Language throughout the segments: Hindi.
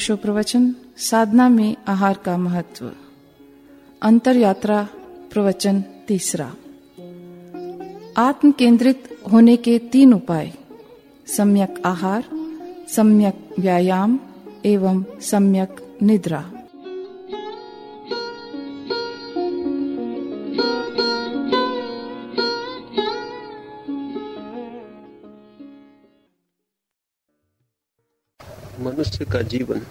ओशो प्रवचन साधना में आहार का महत्व। अंतर यात्रा प्रवचन तीसरा। आत्म केंद्रित होने के तीन उपाय। सम्यक आहार, सम्यक व्यायाम एवं सम्यक निद्रा। मनुष्य का जीवन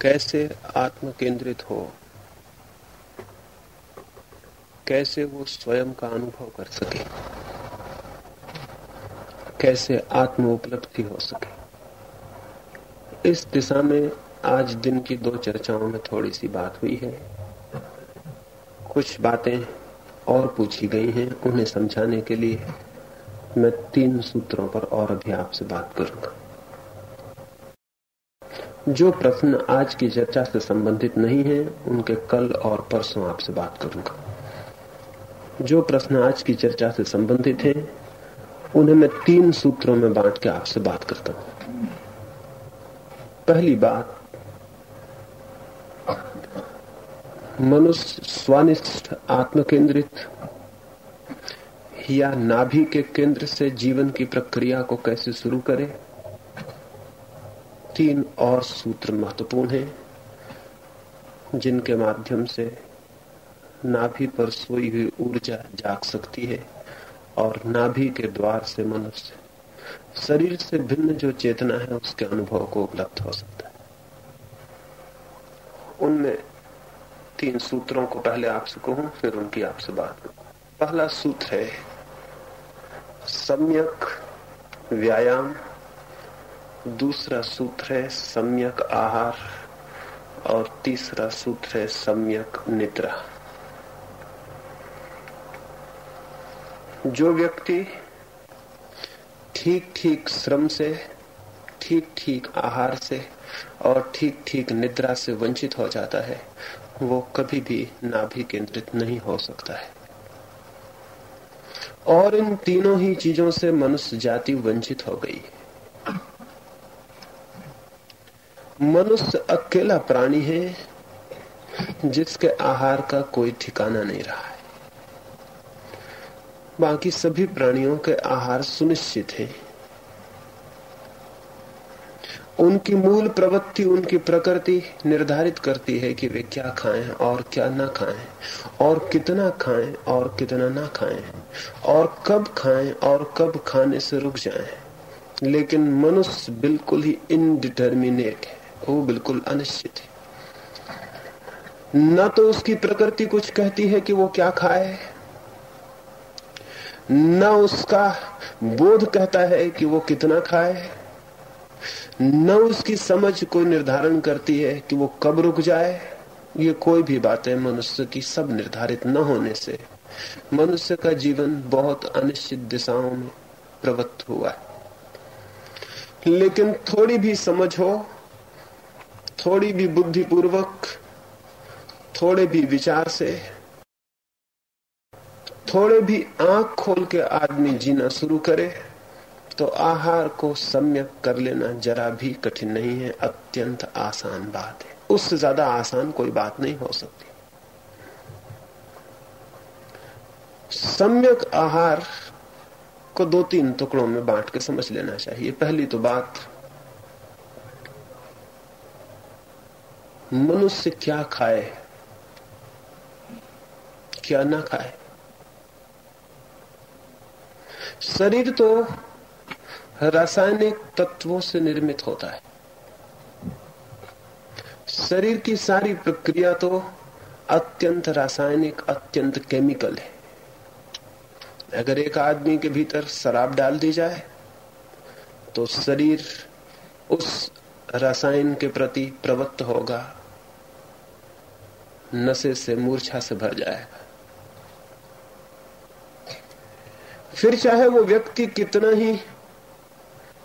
कैसे आत्म केंद्रित हो? कैसे वो स्वयं का अनुभव कर सके? कैसे आत्म उपलब्धि हो सके? इस दिशा में आज दिन की दो चर्चाओं में थोड़ी सी बात हुई है। कुछ बातें और पूछी गई हैं उन्हें समझाने के लिए। मैं तीन सूत्रों पर और अभी आपसे बात करूँगा। जो प्रश्न आज की चर्चा से संबंधित नहीं है, उनके कल और परसों आपसे बात करूँगा। जो प्रश्न आज की चर्चा से संबंधित है, उन्हें मैं तीन सूत्रों में बांट के आपसे बात करता हूँ। पहली बात, मनुष्य स्वानिष्ठ, आत्मकेंद्रित या नाभि के केंद्र से जीवन की प्रक्रिया को कैसे शुरू करें? तीन और सूत्र महत्वपूर्ण हैं, जिनके माध्यम से नाभि पर सोई हुई ऊर्जा जाग सकती है और नाभि के द्वार से मनुष्य शरीर से भिन्न जो चेतना है, उसके अनुभव को उपलब्ध हो सकता है। उनमें तीन सूत्रों को पहले आपसे कहूँ, फिर उनकी आपसे बात करूँ। पहला सूत्र है सम्यक व्यायाम। दूसरा सूत्र है सम्यक आहार और तीसरा सूत्र है सम्यक निद्रा। जो व्यक्ति ठीक ठीक श्रम से ठीक ठीक आहार से और ठीक ठीक निद्रा से वंचित हो जाता है, वो कभी भी नाभि केंद्रित नहीं हो सकता है। और इन तीनों ही चीज़ों से मनुष्य जाति वंचित हो गई मनुष्य अकेला प्राणी है, जिसके आहार का कोई ठिकाना नहीं रहा है। बाकी सभी प्राणियों के आहार सुनिश्चित है। उनकी मूल प्रवृत्ति, उनकी प्रकृति निर्धारित करती है कि वे क्या खाएँ और क्या ना खाएँ, और कितना खाएँ और कितना ना खाएँ, और कब खाएँ और कब खाने से रुक जाएँ। लेकिन मनुष्य बिल्कुल ही इनडिटर्मिनेट है, वो बिल्कुल अनिश्चित है। न तो उसकी प्रकृति कुछ कहती है कि वो क्या खाए, न उसका बोध कहता है कि वो कितना खाए न उसकी समझ कोई निर्धारण करती है कि वो कब रुक जाए। ये कोई भी बातें मनुष्य की सब निर्धारित न होने से। मनुष्य का जीवन बहुत अनिश्चित दिशाओं में प्रवृत्त हुआ है। लेकिन थोड़ी भी समझ हो, थोड़ी भी बुद्धिपूर्वक, थोड़े भी विचार से, थोड़े भी आँख खोल के आदमी जीना शुरू करे तो आहार को सम्यक कर लेना जरा भी कठिन नहीं है, अत्यंत आसान बात है। उससे ज़्यादा आसान कोई बात नहीं हो सकती। सम्यक आहार को दो तीन टुकड़ों में बांट के समझ लेना चाहिए। पहली तो बात, मनुष्य क्या खाए, क्या ना खाए? शरीर तो रासायनिक तत्वों से निर्मित होता है। शरीर की सारी प्रक्रिया तो अत्यंत रासायनिक, अत्यंत केमिकल है। अगर एक आदमी के भीतर शराब डाल दी जाए तो शरीर उस रसायन के प्रति प्रवृत्त होगा। नशे से, मूर्छा से भर जाएगा। फिर चाहे वो व्यक्ति कितना ही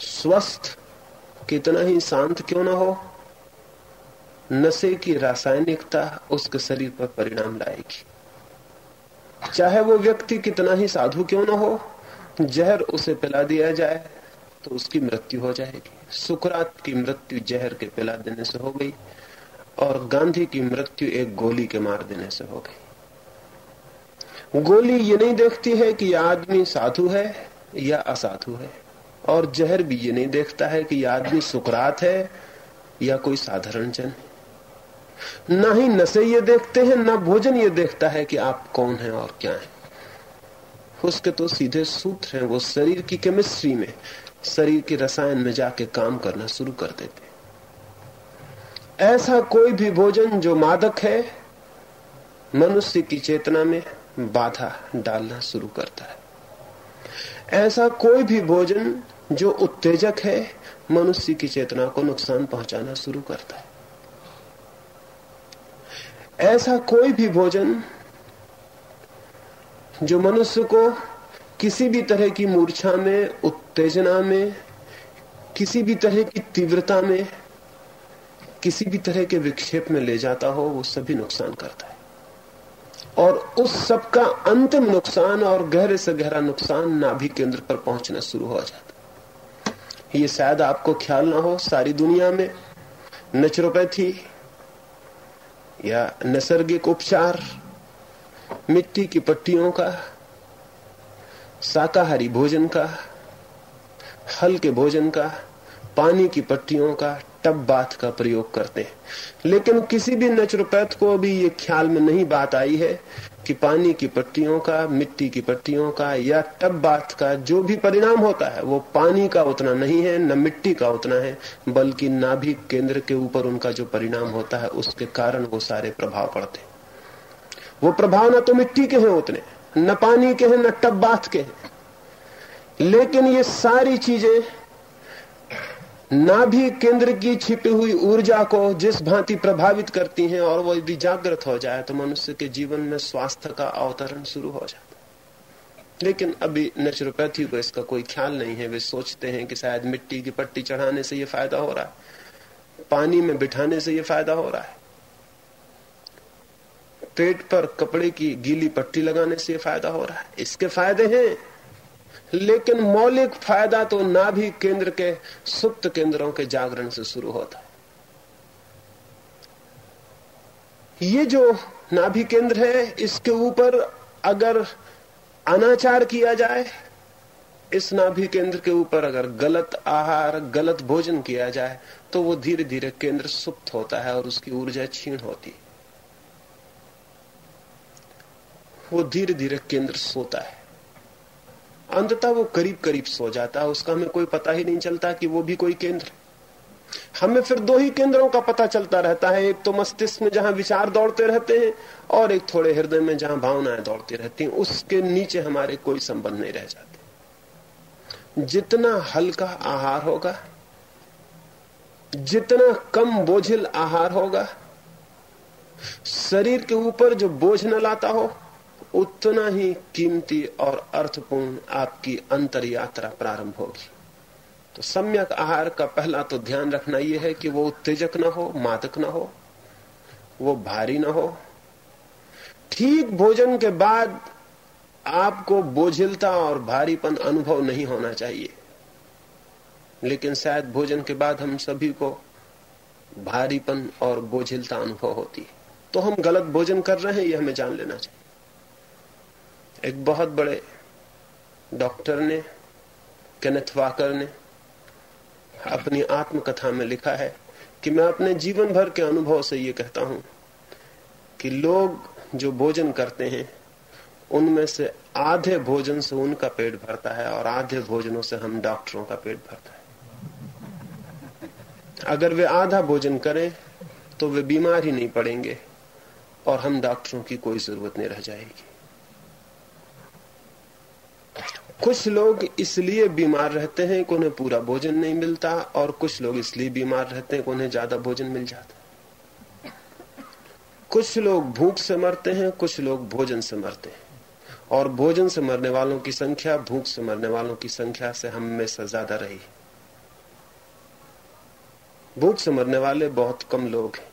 स्वस्थ, कितना ही शांत क्यों ना हो, नशे की रासायनिकता उसके शरीर पर परिणाम लाएगी। चाहे वो व्यक्ति कितना ही साधु क्यों ना हो, जहर उसे पिला दिया जाए तो उसकी मृत्यु हो जाएगी। सुकरात की मृत्यु जहर के पिला देने से हो गई, और गांधी की मृत्यु एक गोली के मार देने से हो गई। गोली ये नहीं देखती है कि आदमी साधु है या असाधु है। और जहर भी ये नहीं देखता है कि यह आदमी सुकरात है या कोई साधारण जन है। ना ही नशे ये देखते हैं, ना भोजन ये देखता है कि आप कौन हैं और क्या हैं। उसके तो सीधे सूत्र हैं, वो शरीर की केमिस्ट्री में, शरीर के रसायन में जाके काम करना शुरू कर देते ऐसा कोई भी भोजन जो मादक है, मनुष्य की चेतना में बाधा डालना शुरू करता है। ऐसा कोई भी भोजन जो उत्तेजक है, मनुष्य की चेतना को नुकसान पहुंचाना शुरू करता है। ऐसा कोई भी भोजन जो मनुष्य को किसी भी तरह की मूर्छा में, उत्तेजना में, किसी भी तरह की तीव्रता में, किसी भी तरह के विक्षेप में ले जाता हो, वो सभी नुकसान करता है। और उस सब का अंतिम नुकसान और गहरे से गहरा नुकसान नाभि केंद्र पर पहुँचना शुरू हो जाता। ये शायद आपको ख्याल ना हो, सारी दुनिया में नेचुरोपैथी या नैसर्गिक उपचार, मिट्टी की पट्टियों का, शाकाहारी भोजन का हल्के भोजन का, पानी की पट्टियों का टब बाथ का प्रयोग करते हैं। लेकिन किसी भी नेचुरोपैथ को अभी ये ख्याल में नहीं बात आई है कि पानी की पट्टियों का, मिट्टी की पट्टियों का, या टब बाथ का जो भी परिणाम होता है, वो पानी का उतना नहीं है, न मिट्टी का उतना है, बल्कि नाभि केंद्र के ऊपर उनका जो परिणाम होता है, उसके कारण वो सारे प्रभाव पड़ते वो प्रभाव ना तो मिट्टी के हैं उतने, न पानी के हैं, न टब बाथ के हैं। लेकिन ये सारी चीज़ें नाभि केंद्र की छिपी हुई ऊर्जा को जिस भांति प्रभावित करती हैं और वो यदि जागृत हो जाए तो मनुष्य के जीवन में स्वास्थ्य का अवतरण शुरू हो जाता लेकिन अभी नेचुरोपैथी को इसका कोई ख्याल नहीं है। वे सोचते हैं कि शायद मिट्टी की पट्टी चढ़ाने से ये फ़ायदा हो रहा है, पानी में बिठाने से ये फ़ायदा हो रहा है, पेट पर कपड़े की गीली पट्टी लगाने से ये फ़ायदा हो रहा है। इसके फ़ायदे हैं लेकिन मौलिक फ़ायदा तो नाभि केंद्र के सुप्त केंद्रों के जागरण से शुरू होता है। ये जो नाभि केंद्र है, इसके ऊपर अगर अनाचार किया जाए, इस नाभि केंद्र के ऊपर अगर गलत आहार, गलत भोजन किया जाए तो वो धीरे धीरे केंद्र सुप्त होता है और उसकी ऊर्जा छीण होती है। वो धीरे धीरे केंद्र सोता है। अंततः वो करीब करीब सो जाता है, उसका हमें कोई पता ही नहीं चलता कि वो भी कोई केंद्र। हमें फिर दो ही केंद्रों का पता चलता रहता है, एक तो मस्तिष्क में जहाँ विचार दौड़ते रहते हैं, और एक थोड़े हृदय में जहाँ भावनाएँ दौड़ती रहती हैं, उसके नीचे हमारे कोई संबंध नहीं रह जाते। जितना हल्का आहार होगा, जितना कम बोझिल आहार होगा, शरीर के ऊपर जो बोझ न लाता हो उतना ही कीमती और अर्थपूर्ण आपकी अंतर यात्रा प्रारंभ होगी। तो सम्यक आहार का पहला तो ध्यान रखना यह है कि वो उत्तेजक ना हो, मादक ना हो, वो भारी ना हो। ठीक भोजन के बाद आपको बोझिलता और भारीपन अनुभव नहीं होना चाहिए। लेकिन शायद भोजन के बाद हम सभी को भारीपन और बोझिलता अनुभव होती है। तो हम गलत भोजन कर रहे हैं, यह हमें जान लेना चाहिए। एक बहुत बड़े डॉक्टर ने, केनेथ वाकर ने, अपनी आत्मकथा में लिखा है कि मैं अपने जीवन भर के अनुभव से ये कहता हूँ कि लोग जो भोजन करते हैं, उनमें से आधे भोजन से उनका पेट भरता है और आधे भोजनों से हम डॉक्टरों का पेट भरता है। अगर वे आधा भोजन करें तो वे बीमार ही नहीं पड़ेंगे और हम डॉक्टरों की कोई ज़रूरत नहीं रह जाएगी। कुछ लोग इसलिए बीमार रहते हैं कि उन्हें पूरा भोजन नहीं मिलता और कुछ लोग इसलिए बीमार रहते हैं कि उन्हें ज़्यादा भोजन मिल जाता कुछ लोग भूख से मरते हैं, कुछ लोग भोजन से मरते हैं। और भोजन से मरने वालों की संख्या, भूख से मरने वालों की संख्या से हमेशा ज़्यादा रही भूख से मरने वाले बहुत कम लोग हैं।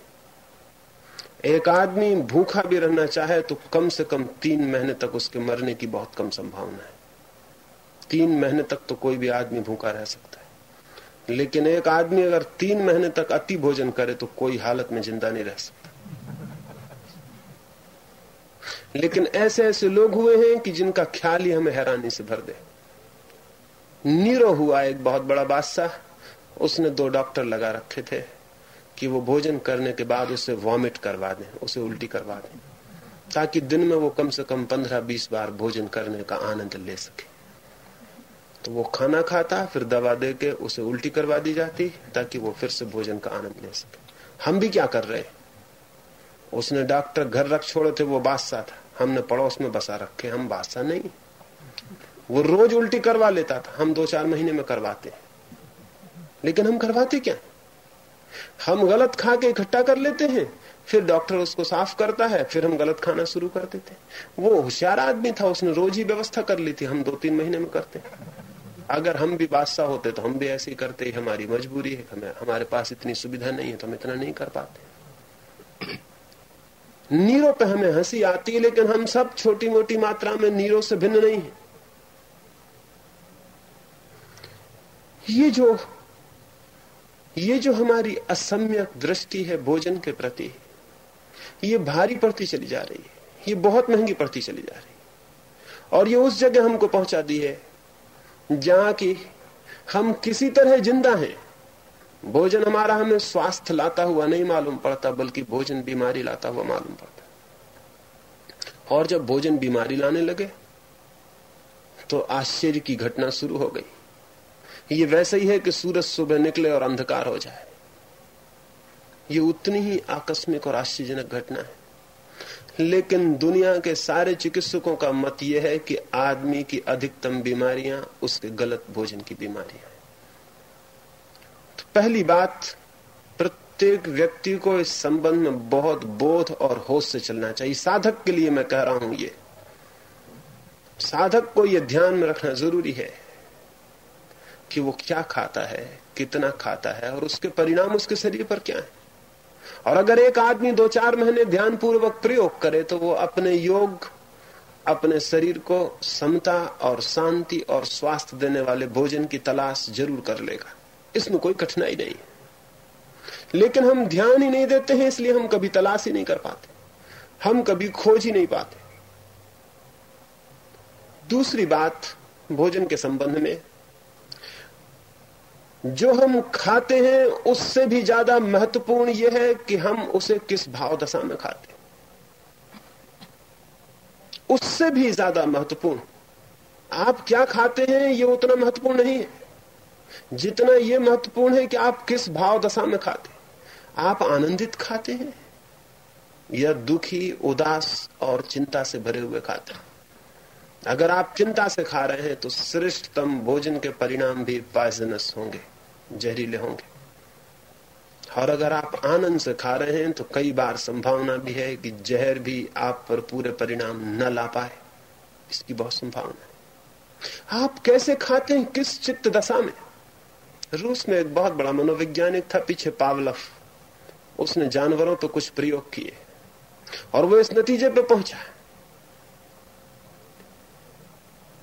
एक आदमी भूखा भी रहना चाहे तो कम से कम तीन महीने तक उसके मरने की बहुत कम संभावना है। तीन महीने तक तो कोई भी आदमी भूखा रह सकता है। लेकिन एक आदमी अगर तीन महीने तक अति भोजन करे तो कोई हालत में ज़िंदा नहीं रह सकता। लेकिन ऐसे ऐसे लोग हुए हैं कि जिनका ख्याल ही हमें हैरानी से भर दे। नीरो हुआ एक बहुत बड़ा बादशाह, उसने दो डॉक्टर लगा रखे थे कि वो भोजन करने के बाद उसे वॉमिट करवा दें, उसे उल्टी करवा दें, ताकि दिन में वो कम से कम पंद्रह बीस बार भोजन करने का आनंद ले सके। तो वो खाना खाता, फिर दवा दे के उसे उल्टी करवा दी जाती ताकि वो फिर से भोजन का आनंद ले सके। हम भी क्या कर रहे उसने डॉक्टर घर रख छोड़े थे, वो बादशाह था। हमने पड़ोस में बसा रखे, हम बादशाह नहीं। वो रोज उल्टी करवा लेता था। हम दो चार महीने में करवाते लेकिन हम करवाते क्या? हम गलत खा के इकट्ठा कर लेते हैं, फिर डॉक्टर उसको साफ़ करता है, फिर हम गलत खाना शुरू कर देते वो होशियार आदमी था, उसने रोज ही व्यवस्था कर ली थी, हम दो तीन महीने में करते अगर हम भी बादशाह होते तो हम भी ऐसे ही करते हमारी मजबूरी है, हमें, हमारे पास इतनी सुविधा नहीं है तो हम इतना नहीं कर पाते। नीरो पे हमें हँसी आती है, लेकिन हम सब छोटी मोटी मात्रा में नीरो से भिन्न नहीं है। ये जो ये जो हमारी असम्यक दृष्टि है भोजन के प्रति, ये भारी पड़ती चली जा रही है, ये बहुत महँगी पड़ती चली जा रही है। और ये उस जगह हमको पहुँचा दी है जहाँ की हम किसी तरह ज़िंदा हैं। भोजन हमारा हमें स्वास्थ्य लाता हुआ नहीं मालूम पड़ता, बल्कि भोजन बीमारी लाता हुआ मालूम पड़ता। और जब भोजन बीमारी लाने लगे तो आश्चर्य की घटना शुरू हो गई। ये वैसे ही है कि सूरज सुबह निकले और अंधकार हो जाए। ये उतनी ही आकस्मिक और आश्चर्यजनक घटना है। लेकिन दुनिया के सारे चिकित्सकों का मत यह है कि आदमी की अधिकतम बीमारियाँ उसके गलत भोजन की बीमारियाँ तो पहली बात, प्रत्येक व्यक्ति को इस संबंध में बहुत बोध और होश से चलना चाहिए। साधक के लिए मैं कह रहा हूँ ये। साधक को यह ध्यान में रखना ज़रूरी है कि वो क्या खाता है, कितना खाता है और उसके परिणाम उसके शरीर पर क्या है। और अगर एक आदमी दो चार महीने ध्यान पूर्वक प्रयोग करे तो वो अपने योग, अपने शरीर को समता और शांति और स्वास्थ्य देने वाले भोजन की तलाश ज़रूर कर लेगा। इसमें कोई कठिनाई नहीं। लेकिन हम ध्यान ही नहीं देते हैं, इसलिए हम कभी तलाश ही नहीं कर पाते। हम कभी खोज ही नहीं पाते। दूसरी बात, भोजन के संबंध में जो हम खाते हैं, उससे भी ज़्यादा महत्वपूर्ण यह है कि हम उसे किस भाव दशा में खाते हैं। उससे भी ज़्यादा महत्वपूर्ण। आप क्या खाते हैं यह उतना महत्वपूर्ण नहीं है। जितना यह महत्वपूर्ण है कि आप किस भाव दशा में खाते हैं। आप आनंदित खाते हैं या दुखी, उदास और चिंता से भरे हुए खाते हैं। अगर आप चिंता से खा रहे हैं तो श्रेष्ठतम भोजन के परिणाम भी पॉइजनस होंगे, जहरीले होंगे। और अगर आप आनंद से खा रहे हैं तो कई बार संभावना भी है कि जहर भी आप पर पूरे परिणाम न ला पाए। इसकी बहुत संभावना है। आप कैसे खाते हैं, किस चित्त दशा में? रूस में एक बहुत बड़ा मनोवैज्ञानिक था, पीछे पावलव उसने जानवरों पर कुछ प्रयोग किए, और वो इस नतीजे पे पहुँचा।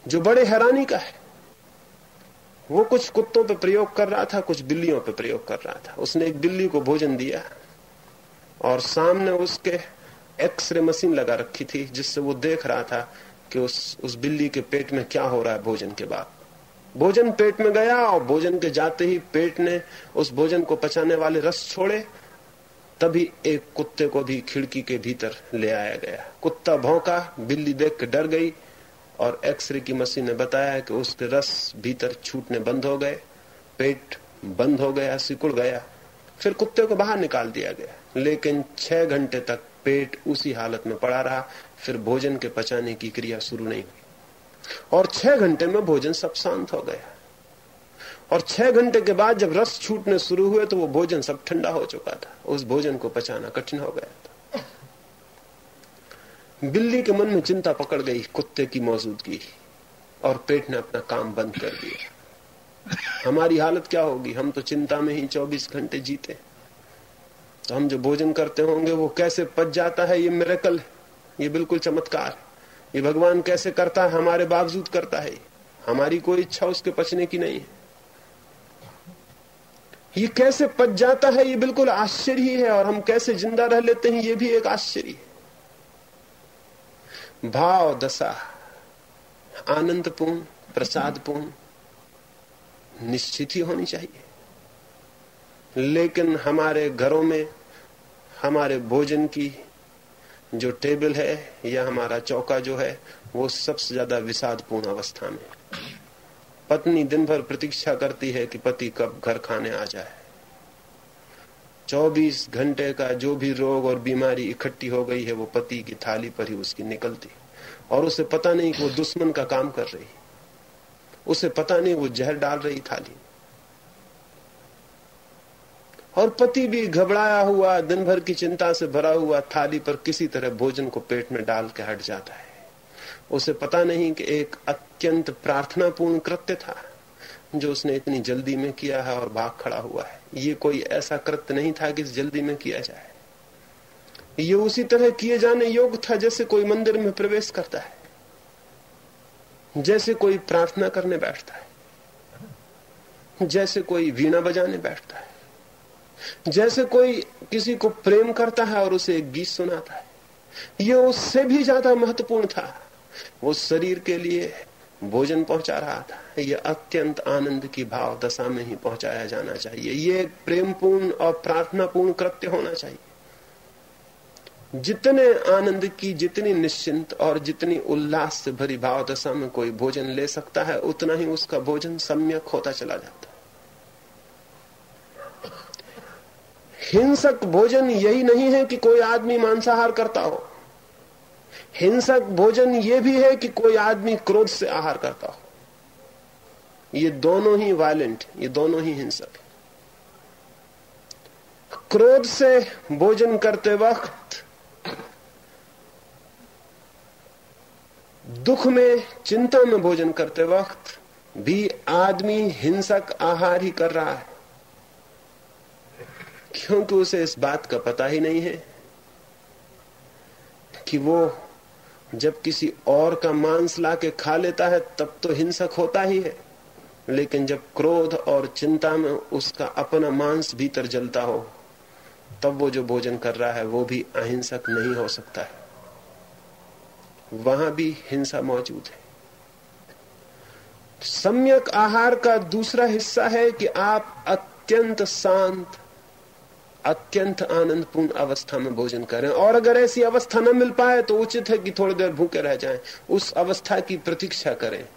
जो बड़े हैरानी का है। वो कुछ कुत्तों पे प्रयोग कर रहा था, कुछ बिल्लियों पे प्रयोग कर रहा था। उसने एक बिल्ली को भोजन दिया और सामने उसके एक्सरे मशीन लगा रखी थी, जिससे वो देख रहा था कि उस उस बिल्ली के पेट में क्या हो रहा है भोजन के बाद। भोजन पेट में गया और भोजन के जाते ही पेट ने उस भोजन को पचाने वाले रस छोड़े। तभी एक कुत्ते को भी खिड़की के भीतर ले आया गया। कुत्ता भौंका, बिल्ली देख के डर गई। और एक्सरे की मशीन ने बताया कि उसके रस भीतर छूटने बंद हो गए, पेट बंद हो गया, सिकुड़ गया। फिर कुत्ते को बाहर निकाल दिया गया। लेकिन छह घंटे तक पेट उसी हालत में पड़ा रहा, फिर भोजन के पचाने की क्रिया शुरू नहीं हुई। और छह घंटे में भोजन सब शांत हो गया। और छह घंटे के बाद जब रस छूटने शुरू हुए तो वो भोजन सब ठंडा हो चुका था। उस भोजन को पचाना कठिन हो गया। बिल्ली के मन में चिंता पकड़ गई, कुत्ते की मौजूदगी और पेट ने अपना काम बंद कर दिया। हमारी हालत क्या होगी? हम तो चिंता में ही 24 घंटे जीते। तो हम जो भोजन करते होंगे, वो कैसे पच जाता है? ये मेरेकल ये बिल्कुल चमत्कार। ये भगवान कैसे करता है? हमारे बावजूद करता है। हमारी कोई इच्छा उसके पचने की नहीं है। ये कैसे पच जाता है? ये बिल्कुल आश्चर्य है और हम कैसे ज़िंदा रह लेते हैं? ये भी एक आश्चर्य। है भाव दशा, आनंदपूर्ण, प्रसादपूर्ण, निश्चित ही होनी चाहिए। लेकिन हमारे घरों में, हमारे भोजन की जो टेबल है या हमारा चौका जो है, वो सबसे ज़्यादा विषादपूर्ण अवस्था में। पत्नी दिन भर प्रतीक्षा करती है कि पति कब घर खाने आ जाए। 24 घंटे का जो भी रोग और बीमारी इकट्ठी हो गई है, वो पति की थाली पर ही उसकी निकलती और उसे पता नहीं कि वो दुश्मन का काम कर रही उसे पता नहीं वो जहर डाल रही थाली। और पति भी घबराया हुआ दिन भर की चिंता से भरा हुआ थाली पर किसी तरह भोजन को पेट में डाल के हट जाता है। उसे पता नहीं कि एक अत्यंत प्रार्थनापूर्ण कृत्य था, जो उसने इतनी जल्दी में किया है और भाग खड़ा हुआ है। ये कोई ऐसा कृत्य नहीं था कि इस जल्दी में किया जाए। ये उसी तरह किए जाने योग्य था जैसे कोई मंदिर में प्रवेश करता है, जैसे कोई प्रार्थना करने बैठता है, जैसे कोई वीणा बजाने बैठता है, जैसे कोई किसी को प्रेम करता है और उसे एक गीत सुनाता है। यह उससे भी ज़्यादा महत्वपूर्ण था। वो शरीर के लिए भोजन पहुँचा रहा था। यह अत्यंत आनंद की भाव दशा में ही पहुँचाया जाना चाहिए। ये एक प्रेमपूर्ण और प्रार्थनापूर्ण कृत्य होना चाहिए। जितने आनंद की, जितनी निश्चिंत और जितनी उल्लास से भरी भाव दशा में कोई भोजन ले सकता है, उतना ही उसका भोजन सम्यक होता चला जाता। हिंसक भोजन यही नहीं है कि कोई आदमी मांसाहार करता हो। हिंसक भोजन यह भी है कि कोई आदमी क्रोध से आहार करता हो। ये दोनों ही वायलेंट ये दोनों ही हिंसक। क्रोध से भोजन करते वक्त दुख में चिंता में भोजन करते वक्त भी आदमी हिंसक आहार ही कर रहा है। क्योंकि उसे इस बात का पता ही नहीं है कि वो जब किसी और का मांस लाके खा लेता है, तब तो हिंसक होता ही है। लेकिन जब क्रोध और चिंता में उसका अपना मांस भीतर जलता हो, तब वो जो भोजन कर रहा है, वो भी अहिंसक नहीं हो सकता है। वहाँ भी हिंसा मौजूद है। सम्यक आहार का दूसरा हिस्सा है कि आप अत्यंत शांत, अत्यंत आनंदपूर्ण अवस्था में भोजन करें। और अगर ऐसी अवस्था न मिल पाए तो उचित है कि थोड़ी देर भूखे रह जाएँ। उस अवस्था की प्रतीक्षा करें।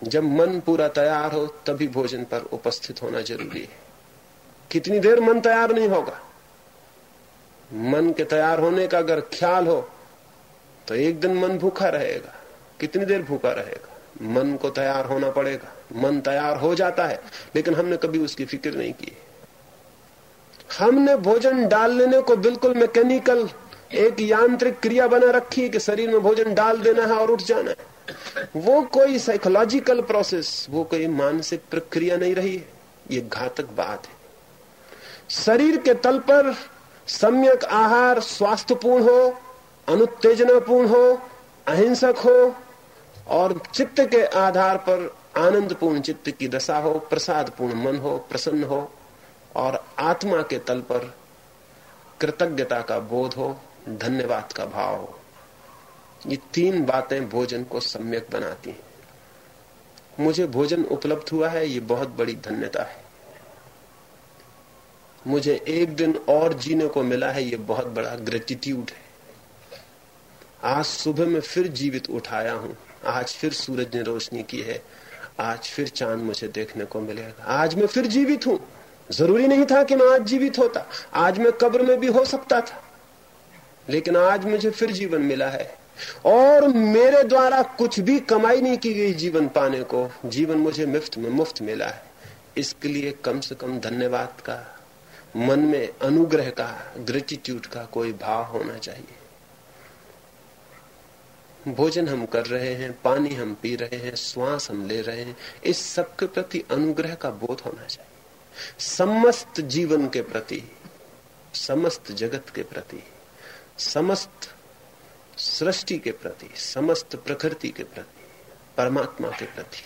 जब मन पूरा तैयार हो, तभी भोजन पर उपस्थित होना ज़रूरी है। कितनी देर मन तैयार नहीं होगा? मन के तैयार होने का अगर ख्याल हो तो एक दिन मन भूखा रहेगा। कितनी देर भूखा रहेगा? मन को तैयार होना पड़ेगा। मन तैयार हो जाता है, लेकिन हमने कभी उसकी फ़िक्र नहीं की। हमने भोजन डाल लेने को बिल्कुल मैकेनिकल, एक यांत्रिक क्रिया बना रखी है कि शरीर में भोजन डाल देना है और उठ जाना है। वो कोई साइकोलॉजिकल प्रोसेस वो कोई मानसिक प्रक्रिया नहीं रही है। ये घातक बात है। शरीर के तल पर सम्यक आहार स्वास्थ्यपूर्ण हो, अनुत्तेजनापूर्ण हो, अहिंसक हो, और चित्त के आधार पर आनंदपूर्ण चित्त की दशा हो, प्रसादपूर्ण मन हो, प्रसन्न हो, और आत्मा के तल पर कृतज्ञता का बोध हो, धन्यवाद का भाव हो। ये तीन बातें भोजन को सम्यक बनाती हैं। मुझे भोजन उपलब्ध हुआ है, ये बहुत बड़ी धन्यता है। मुझे एक दिन और जीने को मिला है, ये बहुत बड़ा ग्रेटिट्यूड है। आज सुबह में फिर जीवित उठाया हूँ। आज फिर सूरज ने रोशनी की है। आज फिर चाँद मुझे देखने को मिलेगा। आज मैं फिर जीवित हूँ। ज़रूरी नहीं था कि मैं आज जीवित होता। आज मैं कब्र में भी हो सकता था। लेकिन आज मुझे फिर जीवन मिला है। और मेरे द्वारा कुछ भी कमाई नहीं की गई जीवन पाने को। जीवन मुझे मुफ़्त में मुफ़्त मिला है। इसके लिए कम से कम धन्यवाद का, मन में अनुग्रह का ग्रेटिट्यूड का कोई भाव होना चाहिए। भोजन हम कर रहे हैं, पानी हम पी रहे हैं, श्वास हम ले रहे हैं, इस सब के प्रति अनुग्रह का बोध होना चाहिए। समस्त जीवन के प्रति, समस्त जगत के प्रति, समस्त सृष्टि के प्रति, समस्त प्रकृति के प्रति, परमात्मा के प्रति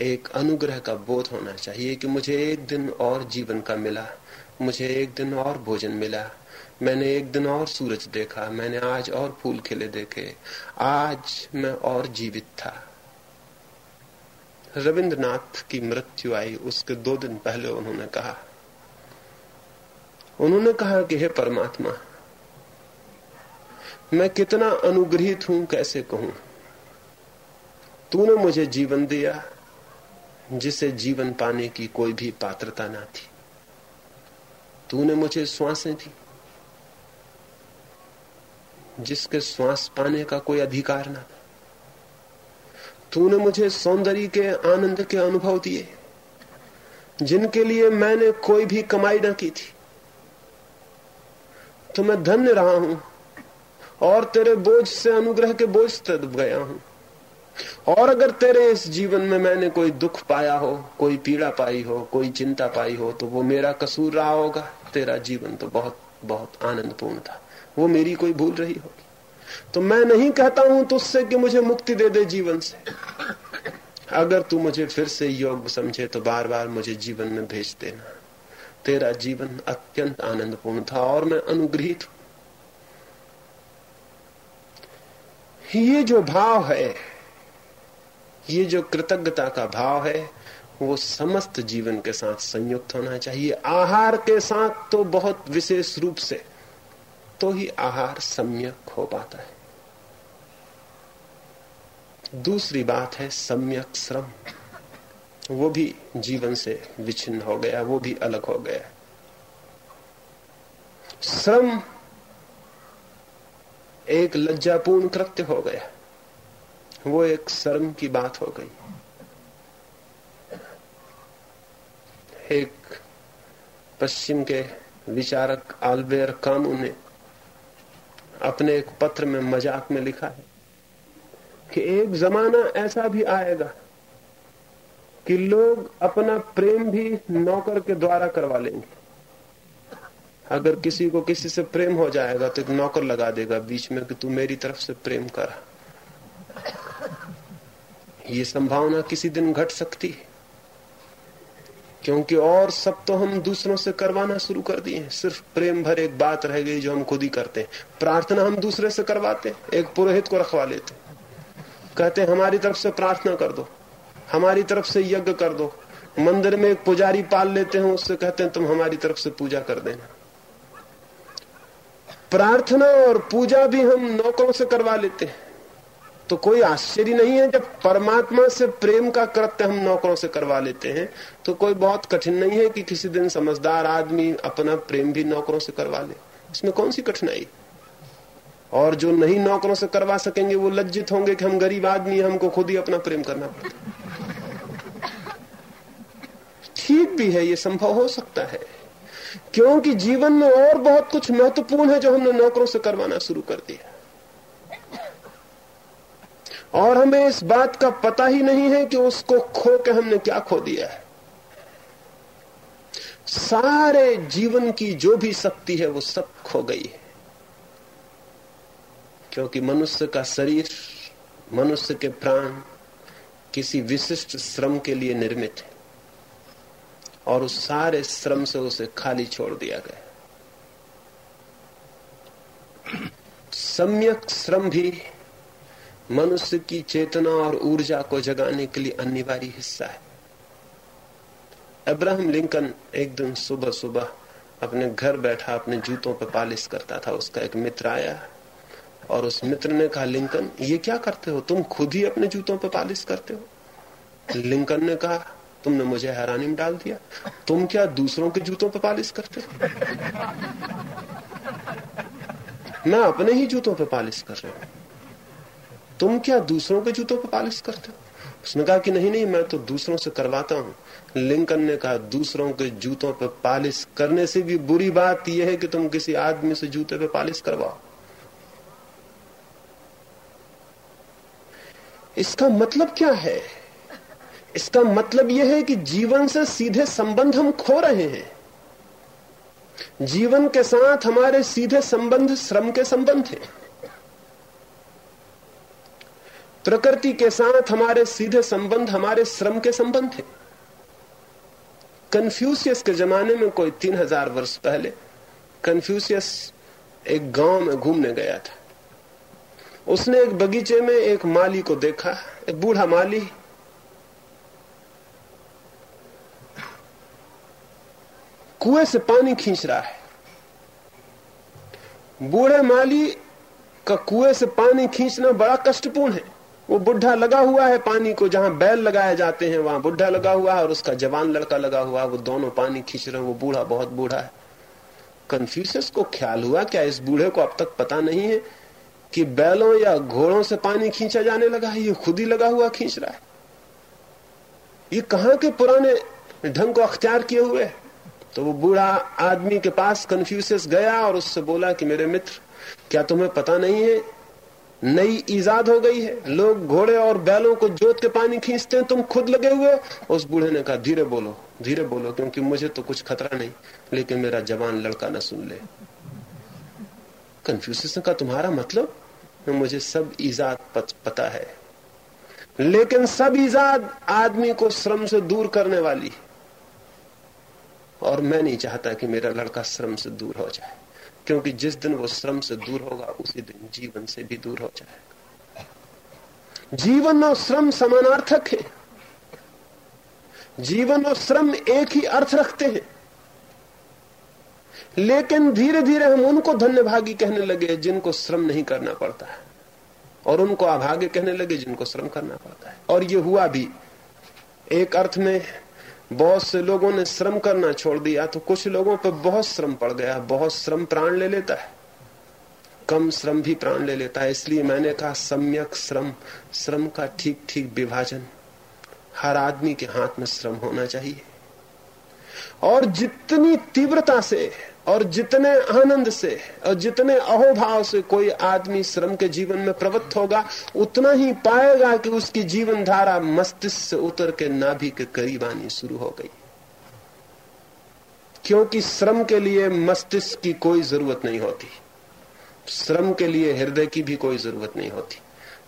एक अनुग्रह का बोध होना चाहिए कि मुझे एक दिन और जीवन का मिला, मुझे एक दिन और भोजन मिला, मैंने एक दिन और सूरज देखा, मैंने आज और फूल खिले देखे, आज मैं और जीवित था। रविंद्रनाथ की मृत्यु आई, उसके दो दिन पहले उन्होंने कहा उन्होंने कहा कि हे परमात्मा मैं कितना अनुग्रहित हूँ, कैसे कहूँ? तूने मुझे जीवन दिया, जिसे जीवन पाने की कोई भी पात्रता ना थी। तूने मुझे श्वासें दी, जिसके श्वास पाने का कोई अधिकार ना था। तूने मुझे सौंदर्य के, आनंद के अनुभव दिए, जिनके लिए मैंने कोई भी कमाई ना की थी। तो मैं धन्य रहा हूँ और तेरे बोझ से अनुग्रह के बोझ से दब गया हूँ। और अगर तेरे इस जीवन में मैंने कोई दुख पाया हो, कोई पीड़ा पाई हो, कोई चिंता पाई हो तो वो मेरा कसूर रहा होगा। तेरा जीवन तो बहुत बहुत आनंदपूर्ण था। वो मेरी कोई भूल रही होगी। तो मैं नहीं कहता हूँ तुझसे कि मुझे मुक्ति दे दे जीवन से। अगर तू मुझे फिर से योग्य समझे तो बार बार मुझे जीवन में भेज देना। तेरा जीवन अत्यंत आनंदपूर्ण था और मैं अनुग्रहित हूँ। ये जो भाव है, ये जो कृतज्ञता का भाव है, वो समस्त जीवन के साथ संयुक्त होना चाहिए। आहार के साथ तो बहुत विशेष रूप से तो ही आहार सम्यक हो पाता है। दूसरी बात है सम्यक श्रम। वो भी जीवन से विच्छिन्न हो गया, वो भी अलग हो गया। श्रम एक लज्जापूर्ण कृत्य हो गया। वो एक शर्म की बात हो गई। एक पश्चिम के विचारक आल्बेर कामू ने अपने एक पत्र में मज़ाक में लिखा है कि एक जमाना ऐसा भी आएगा कि लोग अपना प्रेम भी नौकर के द्वारा करवा लेंगे। अगर किसी को किसी से प्रेम हो जाएगा तो एक नौकर लगा देगा बीच में कि तू मेरी तरफ़ से प्रेम कर। ये संभावना किसी दिन घट सकती है। क्योंकि और सब तो हम दूसरों से करवाना शुरू कर दिए सिर्फ़ प्रेम भर एक बात रह गई जो हम खुद ही करते हैं। प्रार्थना हम दूसरे से करवाते एक पुरोहित को रखवा लेते कहते हमारी तरफ़ से प्रार्थना कर दो। हमारी तरफ़ से यज्ञ कर दो। मंदिर में एक पुजारी पाल लेते हैं, उससे कहते हैं, तुम हमारी तरफ़ से पूजा कर देना। प्रार्थना और पूजा भी हम नौकरों से करवा लेते हैं। तो कोई आश्चर्य नहीं है, जब परमात्मा से प्रेम का कृत्य हम नौकरों से करवा लेते हैं तो कोई बहुत कठिन नहीं है कि किसी दिन समझदार आदमी अपना प्रेम भी नौकरों से करवा ले। इसमें कौन सी कठिनाई? और जो नहीं नौकरों से करवा सकेंगे, वो लज्जित होंगे कि हम गरीब आदमी हमको खुद ही अपना प्रेम करना पड़ता ठीक भी है, ये संभव हो सकता है। क्योंकि जीवन में और बहुत कुछ महत्वपूर्ण है जो हमने नौकरों से करवाना शुरू कर दिया। और हमें इस बात का पता ही नहीं है कि उसको खो के हमने क्या खो दिया है। सारे जीवन की जो भी शक्ति है वो सब खो गई है। क्योंकि मनुष्य का शरीर, मनुष्य के प्राण किसी विशिष्ट श्रम के लिए निर्मित है। और उस सारे श्रम से उसे खाली छोड़ दिया गया। सम्यक श्रम भी मनुष्य की चेतना और ऊर्जा को जगाने के लिए अनिवार्य हिस्सा है। अब्राहम लिंकन एक दिन सुबह सुबह अपने घर बैठा, अपने जूतों पर पालिश करता था। उसका एक मित्र आया और उस मित्र ने कहा, लिंकन, ये क्या करते हो? तुम खुद ही अपने जूतों पर पालिश करते हो? लिंकन ने कहा तुमने मुझे हैरानी में डाल दिया। तुम क्या दूसरों के जूतों पर पालिश करते हो? मैं अपने ही जूतों पर पालिश कर रहा हूँ। तुम क्या दूसरों के जूतों पर पालिश करते हो? उसने कहा कि नहीं नहीं, मैं तो दूसरों से करवाता हूँ। लिंकन ने कहा, दूसरों के जूतों पर पालिश करने से भी बुरी बात यह है कि तुम किसी आदमी से जूते पे पालिश करवाओ। इसका मतलब क्या है? इसका मतलब यह है कि जीवन से सीधे संबंध हम खो रहे हैं। जीवन के साथ हमारे सीधे संबंध श्रम के संबंध हैं। प्रकृति के साथ हमारे सीधे संबंध हमारे श्रम के संबंध है। कन्फ्यूशियस के जमाने में कोई तीन हज़ार वर्ष पहले कन्फ्यूशियस एक गाँव में घूमने गया था। उसने एक बगीचे में एक माली को देखा, एक बूढ़ा माली कुएँ से पानी खींच रहा है। बूढ़े माली का कुएँ से पानी खींचना बड़ा कष्टपूर्ण है। वो बुढ़ा लगा हुआ है पानी को, जहाँ बैल लगाए जाते हैं, वहाँ बुढ़ा लगा हुआ है और उसका जवान लड़का लगा हुआ है। वो दोनों पानी खींच रहे हैं, वो बूढ़ा बहुत बूढ़ा है। कन्फ्यूशियस को ख्याल हुआ क्या इस बूढ़े को अब तक पता नहीं है कि बैलों या घोड़ों से पानी खींचा जाने लगा है, ये खुद ही लगा हुआ खींच रहा है। ये कहाँ के पुराने ढंग को अख्तियार किए हुए तो वो बूढ़ा आदमी के पास कन्फ्यूशियस गया और उससे बोला कि मेरे मित्र, क्या तुम्हें पता नहीं है? नई ईजाद हो गई है। लोग घोड़े और बैलों को जोत के पानी खींचते हैं। तुम खुद लगे हुए उस बूढ़े ने कहा, धीरे बोलो धीरे बोलो, क्योंकि मुझे तो कुछ खतरा नहीं, लेकिन मेरा जवान लड़का ना सुन ले। कंफ्यूज का तुम्हारा मतलब? मुझे सब ईजाद पता है। लेकिन सब ईजाद आदमी को श्रम से दूर करने वाली और मैं नहीं चाहता कि मेरा लड़का श्रम से दूर हो जाए, क्योंकि जिस दिन वो श्रम से दूर होगा, उसी दिन जीवन से भी दूर हो जाएगा। जीवन और श्रम समानार्थक है। जीवन और श्रम एक ही अर्थ रखते हैं। लेकिन धीरे धीरे हम उनको धन्यभागी कहने लगे, जिनको श्रम नहीं करना पड़ता है। और उनको अभागे कहने लगे, जिनको श्रम करना पड़ता है। और ये हुआ भी। एक अर्थ में बहुत से लोगों ने श्रम करना छोड़ दिया तो कुछ लोगों पर बहुत श्रम पड़ गया, बहुत श्रम प्राण ले लेता है। कम श्रम भी प्राण ले लेता है, इसलिए मैंने कहा, सम्यक श्रम श्रम का ठीक ठीक विभाजन। हर आदमी के हाथ में श्रम होना चाहिए। और जितनी तीव्रता से और जितने आनंद से और जितने अहोभाव से कोई आदमी श्रम के जीवन में प्रवृत्त होगा, उतना ही पाएगा कि उसकी जीवन धारा मस्तिष्क से उतर के नाभि के करीब आनी शुरू हो गई। क्योंकि श्रम के लिए मस्तिष्क की कोई ज़रूरत नहीं होती। श्रम के लिए हृदय की भी कोई ज़रूरत नहीं होती।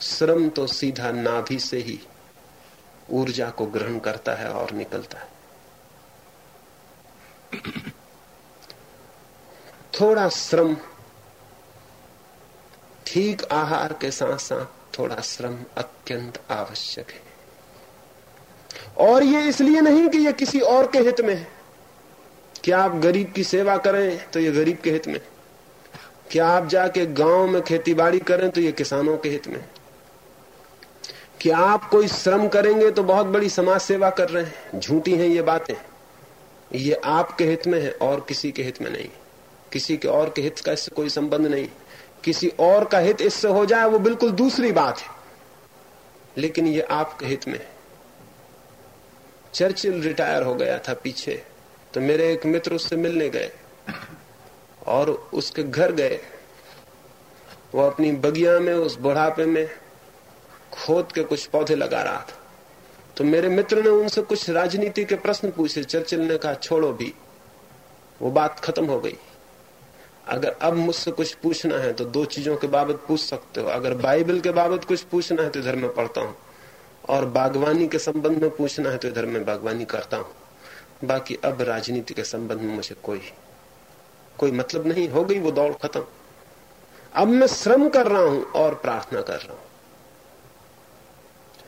श्रम तो सीधा नाभि से ही ऊर्जा को ग्रहण करता है और निकलता है। थोड़ा श्रम, ठीक आहार के साथ साथ थोड़ा श्रम अत्यंत आवश्यक है। और ये इसलिए नहीं कि ये किसी और के हित में है। कि आप गरीब की सेवा करें तो ये गरीब के हित में क्या आप जाके गाँव में खेतीबाड़ी करें तो ये किसानों के हित में कि आप कोई श्रम करेंगे तो बहुत बड़ी समाज सेवा कर रहे हैं। झूठी हैं ये बातें। ये आपके हित में है और किसी के हित में नहीं। किसी के और के हित का इससे कोई संबंध नहीं। किसी और का हित इससे हो जाए, वो बिल्कुल दूसरी बात है। लेकिन ये आपके हित में चर्चिल रिटायर हो गया था पीछे तो मेरे एक मित्र उससे मिलने गए और उसके घर गए। वो अपनी बगिया में, उस बुढ़ापे में खोद के कुछ पौधे लगा रहा था। तो मेरे मित्र ने उनसे कुछ राजनीति के प्रश्न पूछे। चर्चिल ने कहा, छोड़ो भी, वो बात खत्म हो गई। अगर अब मुझसे कुछ पूछना है तो दो चीज़ों के बाबत पूछ सकते हो। अगर बाइबल के बाबत कुछ पूछना है तो इधर मैं पढ़ता हूँ। और बागवानी के संबंध में पूछना है तो इधर मैं बागवानी करता हूँ। बाकी अब राजनीति के संबंध में मुझे कोई कोई मतलब नहीं। हो गई वो दौड़ खत्म। अब मैं श्रम कर रहा हूँ और प्रार्थना कर रहा हूँ।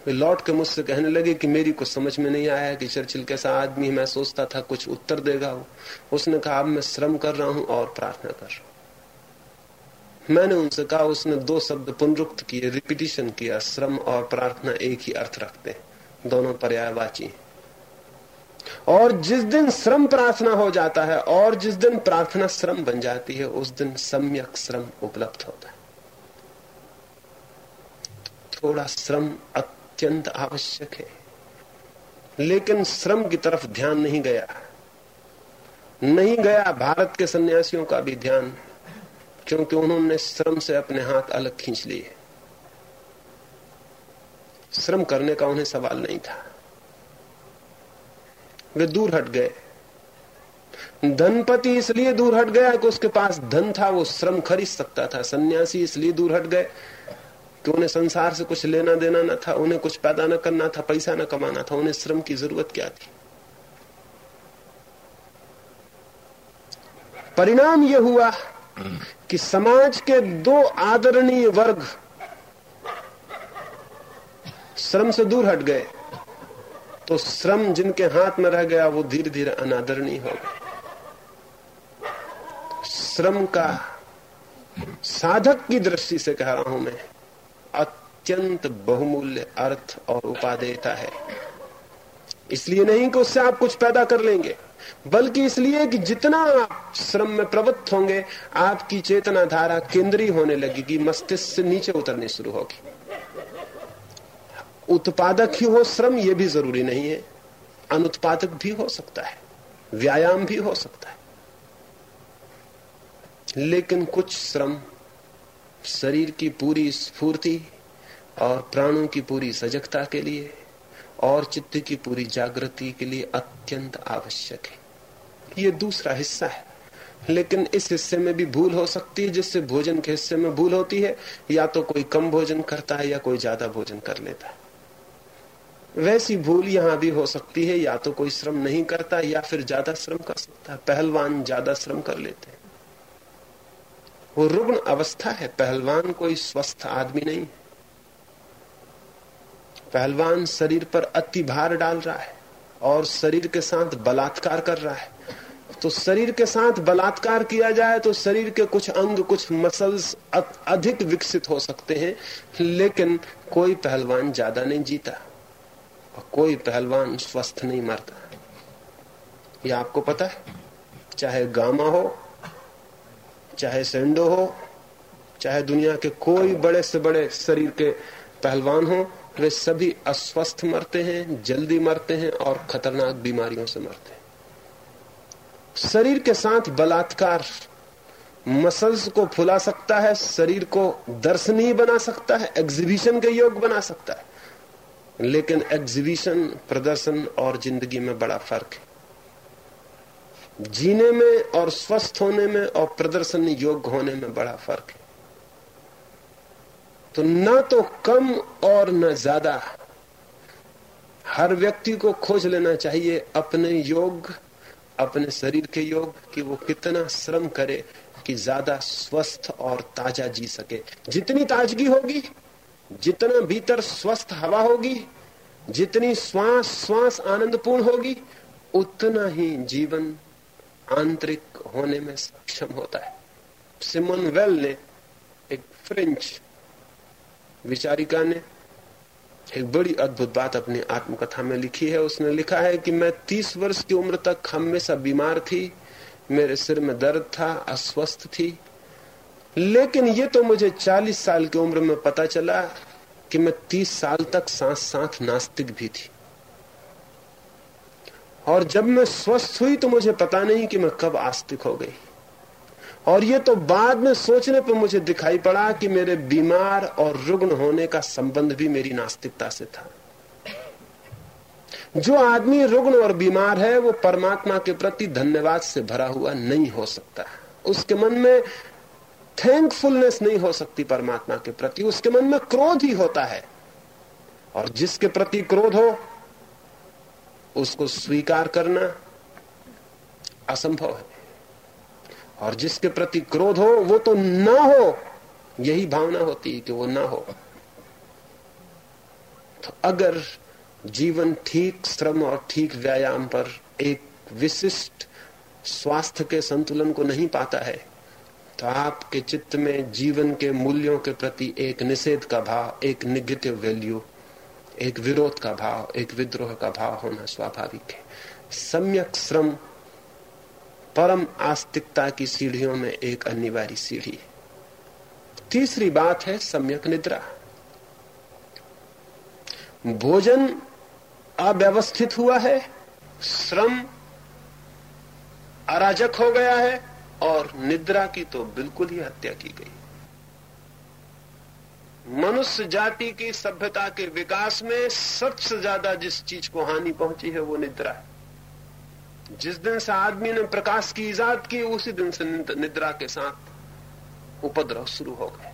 वे लौट के मुझसे कहने लगे कि मेरी कुछ समझ में नहीं आया कि चर्चिल कैसा आदमी है, मैं सोचता था कुछ उत्तर देगा वो। उसने कहा, अब मैं श्रम कर रहा हूँ और प्रार्थना कर रहा हूँ। मैंने उनसे कहा, उसने दो शब्द पुनरुक्त किए रिपीटिशन किया, श्रम और प्रार्थना एक ही अर्थ रखते दोनों पर्यायवाची और जिस दिन श्रम प्रार्थना हो जाता है और जिस दिन प्रार्थना श्रम बन जाती है, उस दिन सम्यक श्रम उपलब्ध होता है। थोड़ा श्रम अत्यंत आवश्यक है। लेकिन श्रम की तरफ़ ध्यान नहीं गया। नहीं गया भारत के सन्यासियों का भी ध्यान, क्योंकि उन्होंने श्रम से अपने हाथ अलग खींच लिए। श्रम करने का उन्हें सवाल नहीं था। वे दूर हट गए। धनपति इसलिए दूर हट गया कि उसके पास धन था, वो श्रम खरीद सकता था। सन्यासी इसलिए दूर हट गए कि उन्हें संसार से कुछ लेना देना न था, उन्हें कुछ पैदा न करना था, पैसा न कमाना था, उन्हें श्रम की ज़रूरत क्या थी? परिणाम यह हुआ कि समाज के दो आदरणीय वर्ग श्रम से दूर हट गए। तो श्रम जिनके हाथ में रह गया, वो धीरे धीरे अनादरणीय हो गए। श्रम का साधक की दृष्टि से कह रहा हूँ मैं अत्यंत बहुमूल्य अर्थ और उपादेयता है। इसलिए नहीं कि उससे आप कुछ पैदा कर लेंगे, बल्कि इसलिए कि जितना आप श्रम में प्रवृत्त होंगे, आपकी चेतना धारा केंद्रीय होने लगेगी, मस्तिष्क से नीचे उतरनी शुरू होगी। उत्पादक ही हो श्रम यह भी ज़रूरी नहीं है। अनुत्पादक भी हो सकता है, व्यायाम भी हो सकता है। लेकिन कुछ श्रम शरीर की पूरी स्फूर्ति और प्राणों की पूरी सजगता के लिए और चित्त की पूरी जागृति के लिए अत्यंत आवश्यक है। ये दूसरा हिस्सा है। लेकिन इस हिस्से में भी भूल हो सकती है, जिससे भोजन के हिस्से में भूल होती है, या तो कोई कम भोजन करता है, या कोई ज़्यादा भोजन कर लेता है। वैसी भूल यहाँ भी हो सकती है, या तो कोई श्रम नहीं करता, या फिर ज़्यादा श्रम कर सकता है। पहलवान ज़्यादा श्रम कर लेते हैं। वो रुग्ण अवस्था है। पहलवान कोई स्वस्थ आदमी नहीं। पहलवान शरीर पर अति भार डाल रहा है और शरीर के साथ बलात्कार कर रहा है। तो शरीर के साथ बलात्कार किया जाए तो शरीर के कुछ अंग, कुछ मसल्स अधिक विकसित हो सकते हैं, लेकिन कोई पहलवान ज़्यादा नहीं जीता और कोई पहलवान स्वस्थ नहीं मरता। ये आपको पता है, चाहे गामा हो चाहे सेंडो हो, चाहे दुनिया के कोई बड़े से बड़े शरीर के पहलवान हो, वे सभी अस्वस्थ मरते हैं, जल्दी मरते हैं और खतरनाक बीमारियों से मरते हैं। शरीर के साथ बलात्कार मसल्स को फुला सकता है, शरीर को दर्शनीय बना सकता है एग्जीबिशन के योग बना सकता है। लेकिन एग्जीबिशन प्रदर्शन और ज़िंदगी में बड़ा फ़र्क है। जीने में और स्वस्थ होने में और प्रदर्शन योग्य होने में बड़ा फ़र्क है। तो न तो कम और न ज़्यादा। हर व्यक्ति को खोज लेना चाहिए अपने योग, अपने शरीर के योग, कि वो कितना श्रम करे, कि ज़्यादा स्वस्थ और ताज़ा जी सके। जितनी ताजगी होगी, जितना भीतर स्वस्थ हवा होगी, जितनी श्वास श्वास आनंदपूर्ण होगी, उतना ही जीवन आंतरिक होने में सक्षम होता है। सिमन वेल ने एक फ्रेंच विचारिका ने एक बड़ी अद्भुत बात अपनी आत्मकथा में लिखी है। उसने लिखा है कि मैं तीस वर्ष की उम्र तक हमेशा बीमार थी, मेरे सिर में दर्द था, अस्वस्थ थी। लेकिन ये तो मुझे चालीस साल की उम्र में पता चला कि मैं तीस साल तक साथ साथ नास्तिक भी थी। और जब मैं स्वस्थ हुई तो मुझे पता नहीं कि मैं कब आस्तिक हो गई। और ये तो बाद में सोचने पर मुझे दिखाई पड़ा कि मेरे बीमार और रुग्ण होने का संबंध भी मेरी नास्तिकता से था। जो आदमी रुग्ण और बीमार है, वो परमात्मा के प्रति धन्यवाद से भरा हुआ नहीं हो सकता। उसके मन में थैंकफुलनेस नहीं हो सकती परमात्मा के प्रति। उसके मन में क्रोध ही होता है। और जिसके प्रति क्रोध हो उसको स्वीकार करना असंभव है। और जिसके प्रति क्रोध हो, वो तो ना हो, यही भावना होती है कि वो ना हो। तो अगर जीवन ठीक श्रम और ठीक व्यायाम पर एक विशिष्ट स्वास्थ्य के संतुलन को नहीं पाता है तो आपके चित्त में जीवन के मूल्यों के प्रति एक निषेध का भाव, एक निगेटिव वैल्यू एक विरोध का भाव, एक विद्रोह का भाव होना स्वाभाविक है। सम्यक श्रम, परम आस्तिकता की सीढ़ियों में एक अनिवार्य सीढ़ी है। तीसरी बात है सम्यक निद्रा। भोजन अव्यवस्थित हुआ है, श्रम अराजक हो गया है, और निद्रा की तो बिल्कुल ही हत्या की गई। मनुष्य जाति की सभ्यता के विकास में सबसे ज़्यादा जिस चीज़ को हानि पहुँची है वो निद्रा है। जिस दिन से आदमी ने प्रकाश की ईजाद की, उसी दिन से निद्रा के साथ उपद्रव शुरू हो गए।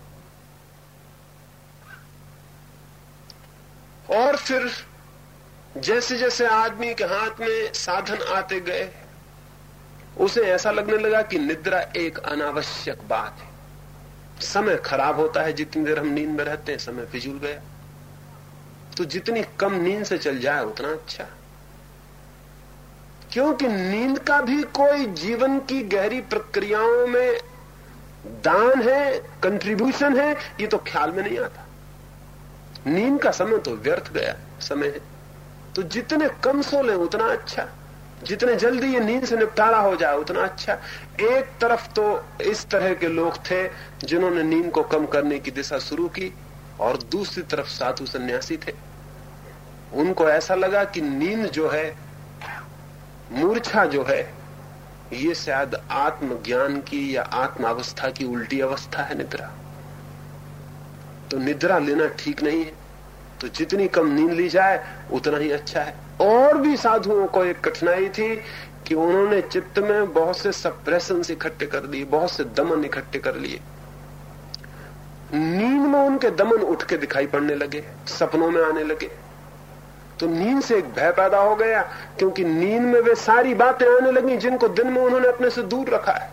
और फिर जैसे जैसे आदमी के हाथ में साधन आते गए, उसे ऐसा लगने लगा कि निद्रा एक अनावश्यक बात है। समय खराब होता है जितनी देर हम नींद में रहते हैं, समय फिजूल गया। तो जितनी कम नींद से चल जाए, उतना अच्छा। क्योंकि नींद का भी कोई जीवन की गहरी प्रक्रियाओं में दान है कंट्रीब्यूशन है, ये तो ख्याल में नहीं आता। नींद का समय तो व्यर्थ गया, समय है। तो जितने कम सो ले, उतना अच्छा। जितने जल्दी ये नींद से निपटारा हो जाए, उतना अच्छा। एक तरफ़ तो इस तरह के लोग थे जिन्होंने नींद को कम करने की दिशा शुरू की और दूसरी तरफ़ साधु सन्यासी थे। उनको ऐसा लगा कि नींद जो है, मूर्छा जो है, ये शायद आत्मज्ञान की या आत्मावस्था की उल्टी अवस्था है निद्रा। तो निद्रा लेना ठीक नहीं है। तो जितनी कम नींद ली जाए, उतना ही अच्छा है। और भी साधुओं को एक कठिनाई थी कि उन्होंने चित्त में बहुत से सप्रेशन इकट्ठे कर दिए, बहुत से दमन इकट्ठे कर लिए। नींद में उनके दमन उठ के दिखाई पड़ने लगे, सपनों में आने लगे। तो नींद से एक भय पैदा हो गया, क्योंकि नींद में वे सारी बातें आने लगी जिनको दिन में उन्होंने अपने से दूर रखा है।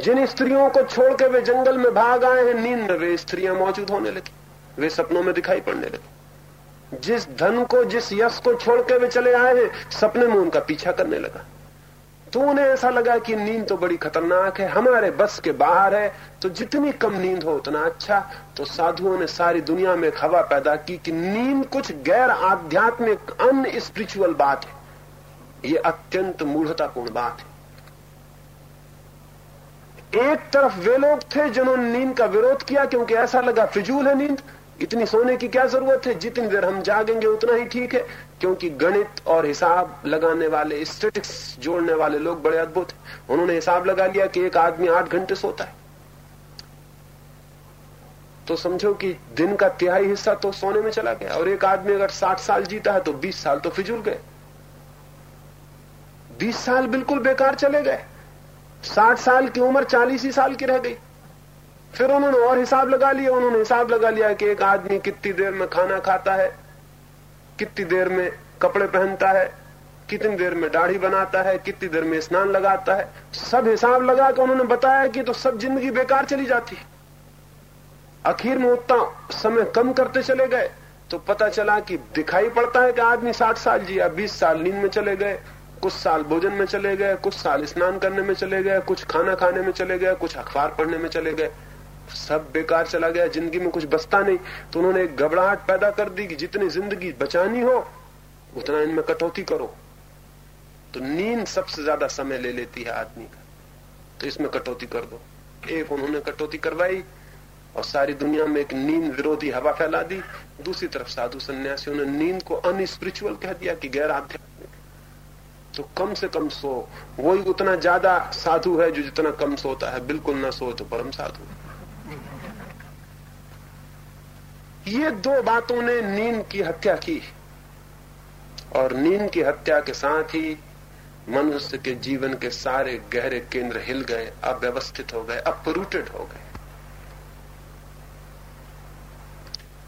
जिन स्त्रियों को छोड़ के वे जंगल में भाग आए हैं, नींद में वे स्त्रियाँ मौजूद होने लगी। वे सपनों में दिखाई पड़ने लगे। जिस धन को, जिस यश को छोड़ के वे चले आए हैं, सपने में उनका पीछा करने लगा। तो उन्हें ऐसा लगा कि नींद तो बड़ी खतरनाक है, हमारे बस के बाहर है तो जितनी कम नींद हो उतना अच्छा। तो साधुओं ने सारी दुनिया में हवा पैदा की कि नींद कुछ गैर आध्यात्मिक अन स्पिरिचुअल बात है। ये अत्यंत मूढ़तापूर्ण बात है। एक तरफ़ वे लोग थे जिन्होंने नींद का विरोध किया, क्योंकि ऐसा लगा फिजूल है नींद। इतनी सोने की क्या ज़रूरत है? जितनी देर हम जागेंगे उतना ही ठीक है। क्योंकि गणित और हिसाब लगाने वाले स्टेटिक्स जोड़ने वाले लोग बड़े अद्भुत हैं। उन्होंने हिसाब लगा लिया कि एक आदमी आठ घंटे सोता है। तो समझो कि दिन का तिहाई हिस्सा तो सोने में चला गया। और एक आदमी अगर साठ साल जीता है तो बीस साल तो फिजूल गए। बीस साल बिल्कुल बेकार चले गए। साठ साल की उम्र चालीस ही साल की रह गई। फिर उन्होंने और हिसाब लगा लिया। उन्होंने हिसाब लगा लिया कि एक आदमी कितनी देर में खाना खाता है, कितनी देर में कपड़े पहनता है, कितनी देर में दाढ़ी बनाता है, कितनी देर में स्नान लगाता है। सब हिसाब लगा के उन्होंने बताया कि तो सब ज़िंदगी बेकार चली जाती। आखिर में उतना समय कम करते चले गए तो पता चला कि दिखाई पड़ता है कि आदमी साठ साल जिया, बीस साल नींद में चले गए, कुछ साल भोजन में चले गए, कुछ साल स्नान करने में चले गए, कुछ खाना खाने में चले गए, कुछ अखबार पढ़ने में चले गए। सब बेकार चला गया, ज़िंदगी में कुछ बचता नहीं। तो उन्होंने एक घबराहट पैदा कर दी कि जितनी ज़िंदगी बचानी हो, उतना इनमें कटौती करो। तो नींद सबसे ज़्यादा समय ले लेती है आदमी का। तो इसमें कटौती कर दो। एक उन्होंने कटौती करवाई और सारी दुनिया में एक नींद विरोधी हवा फैला दी। दूसरी तरफ़ साधु सन्यासियों ने नींद को अनस्पिरिचुअल कह दिया कि गैर आध्यात्मिक। तो कम से कम सो। वही उतना ज़्यादा साधु है जो जितना कम सोता है। बिल्कुल ना सो तो परम साधु है। ये दो बातों ने नींद की हत्या की। और नींद की हत्या के साथ ही मनुष्य के जीवन के सारे गहरे केंद्र हिल गए, अव्यवस्थित हो गए, अपरूटेड हो गए।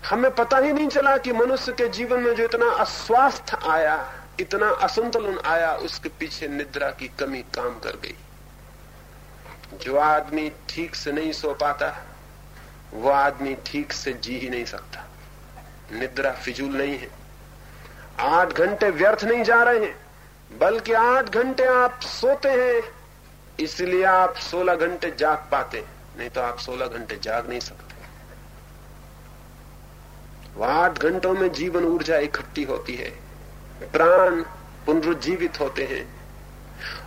हमें पता ही नहीं चला कि मनुष्य के जीवन में जो इतना अस्वास्थ्य आया, इतना असंतुलन आया, उसके पीछे निद्रा की कमी काम कर गई। जो आदमी ठीक से नहीं सो पाता वो आदमी ठीक से जी ही नहीं सकता। निद्रा फिजूल नहीं है। आठ घंटे व्यर्थ नहीं जा रहे हैं, बल्कि आठ घंटे आप सोते हैं, इसलिए आप सोलह घंटे जाग पाते नहीं तो आप सोलह घंटे जाग नहीं सकते। वह आठ घंटों में जीवन ऊर्जा इकट्ठी होती है, प्राण पुनरुज्जीवित होते हैं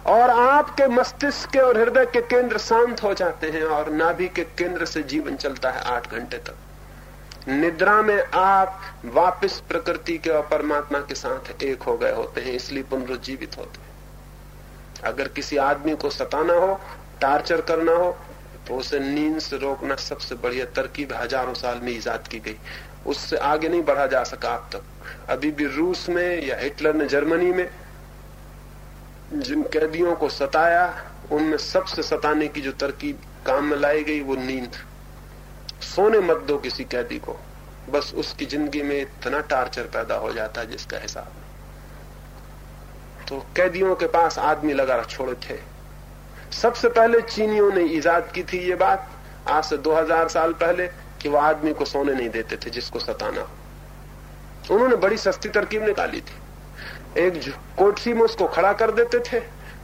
और आपके मस्तिष्क के और हृदय के केंद्र शांत हो जाते हैं और नाभि के केंद्र से जीवन चलता है आठ घंटे तक। निद्रा में आप वापस प्रकृति के और परमात्मा के साथ एक हो गए होते हैं, इसलिए पुनरुज्जीवित होते हैं। अगर किसी आदमी को सताना हो, टार्चर करना हो तो उसे नींद से रोकना सबसे बढ़िया तरकीब हज़ारों साल में ईजाद की गई। उससे आगे नहीं बढ़ा जा सका अब तक। अभी भी रूस में या हिटलर ने जर्मनी में जिन कैदियों को सताया, उनमें सबसे सताने की जो तरकीब काम में लाई गई, वो नींद। सोने मत दो किसी कैदी को। बस उसकी ज़िंदगी में इतना टार्चर पैदा हो जाता है जिसका हिसाब तो कैदियों के पास आदमी लगा छोड़े थे। सबसे पहले चीनियों ने ईजाद की थी ये बात, आज से 2000 साल पहले कि वो आदमी को सोने नहीं देते थे जिसको सताना उन्होंने बड़ी सस्ती तरकीब निकाली थी। एक कोठरी में उसको खड़ा कर देते थे।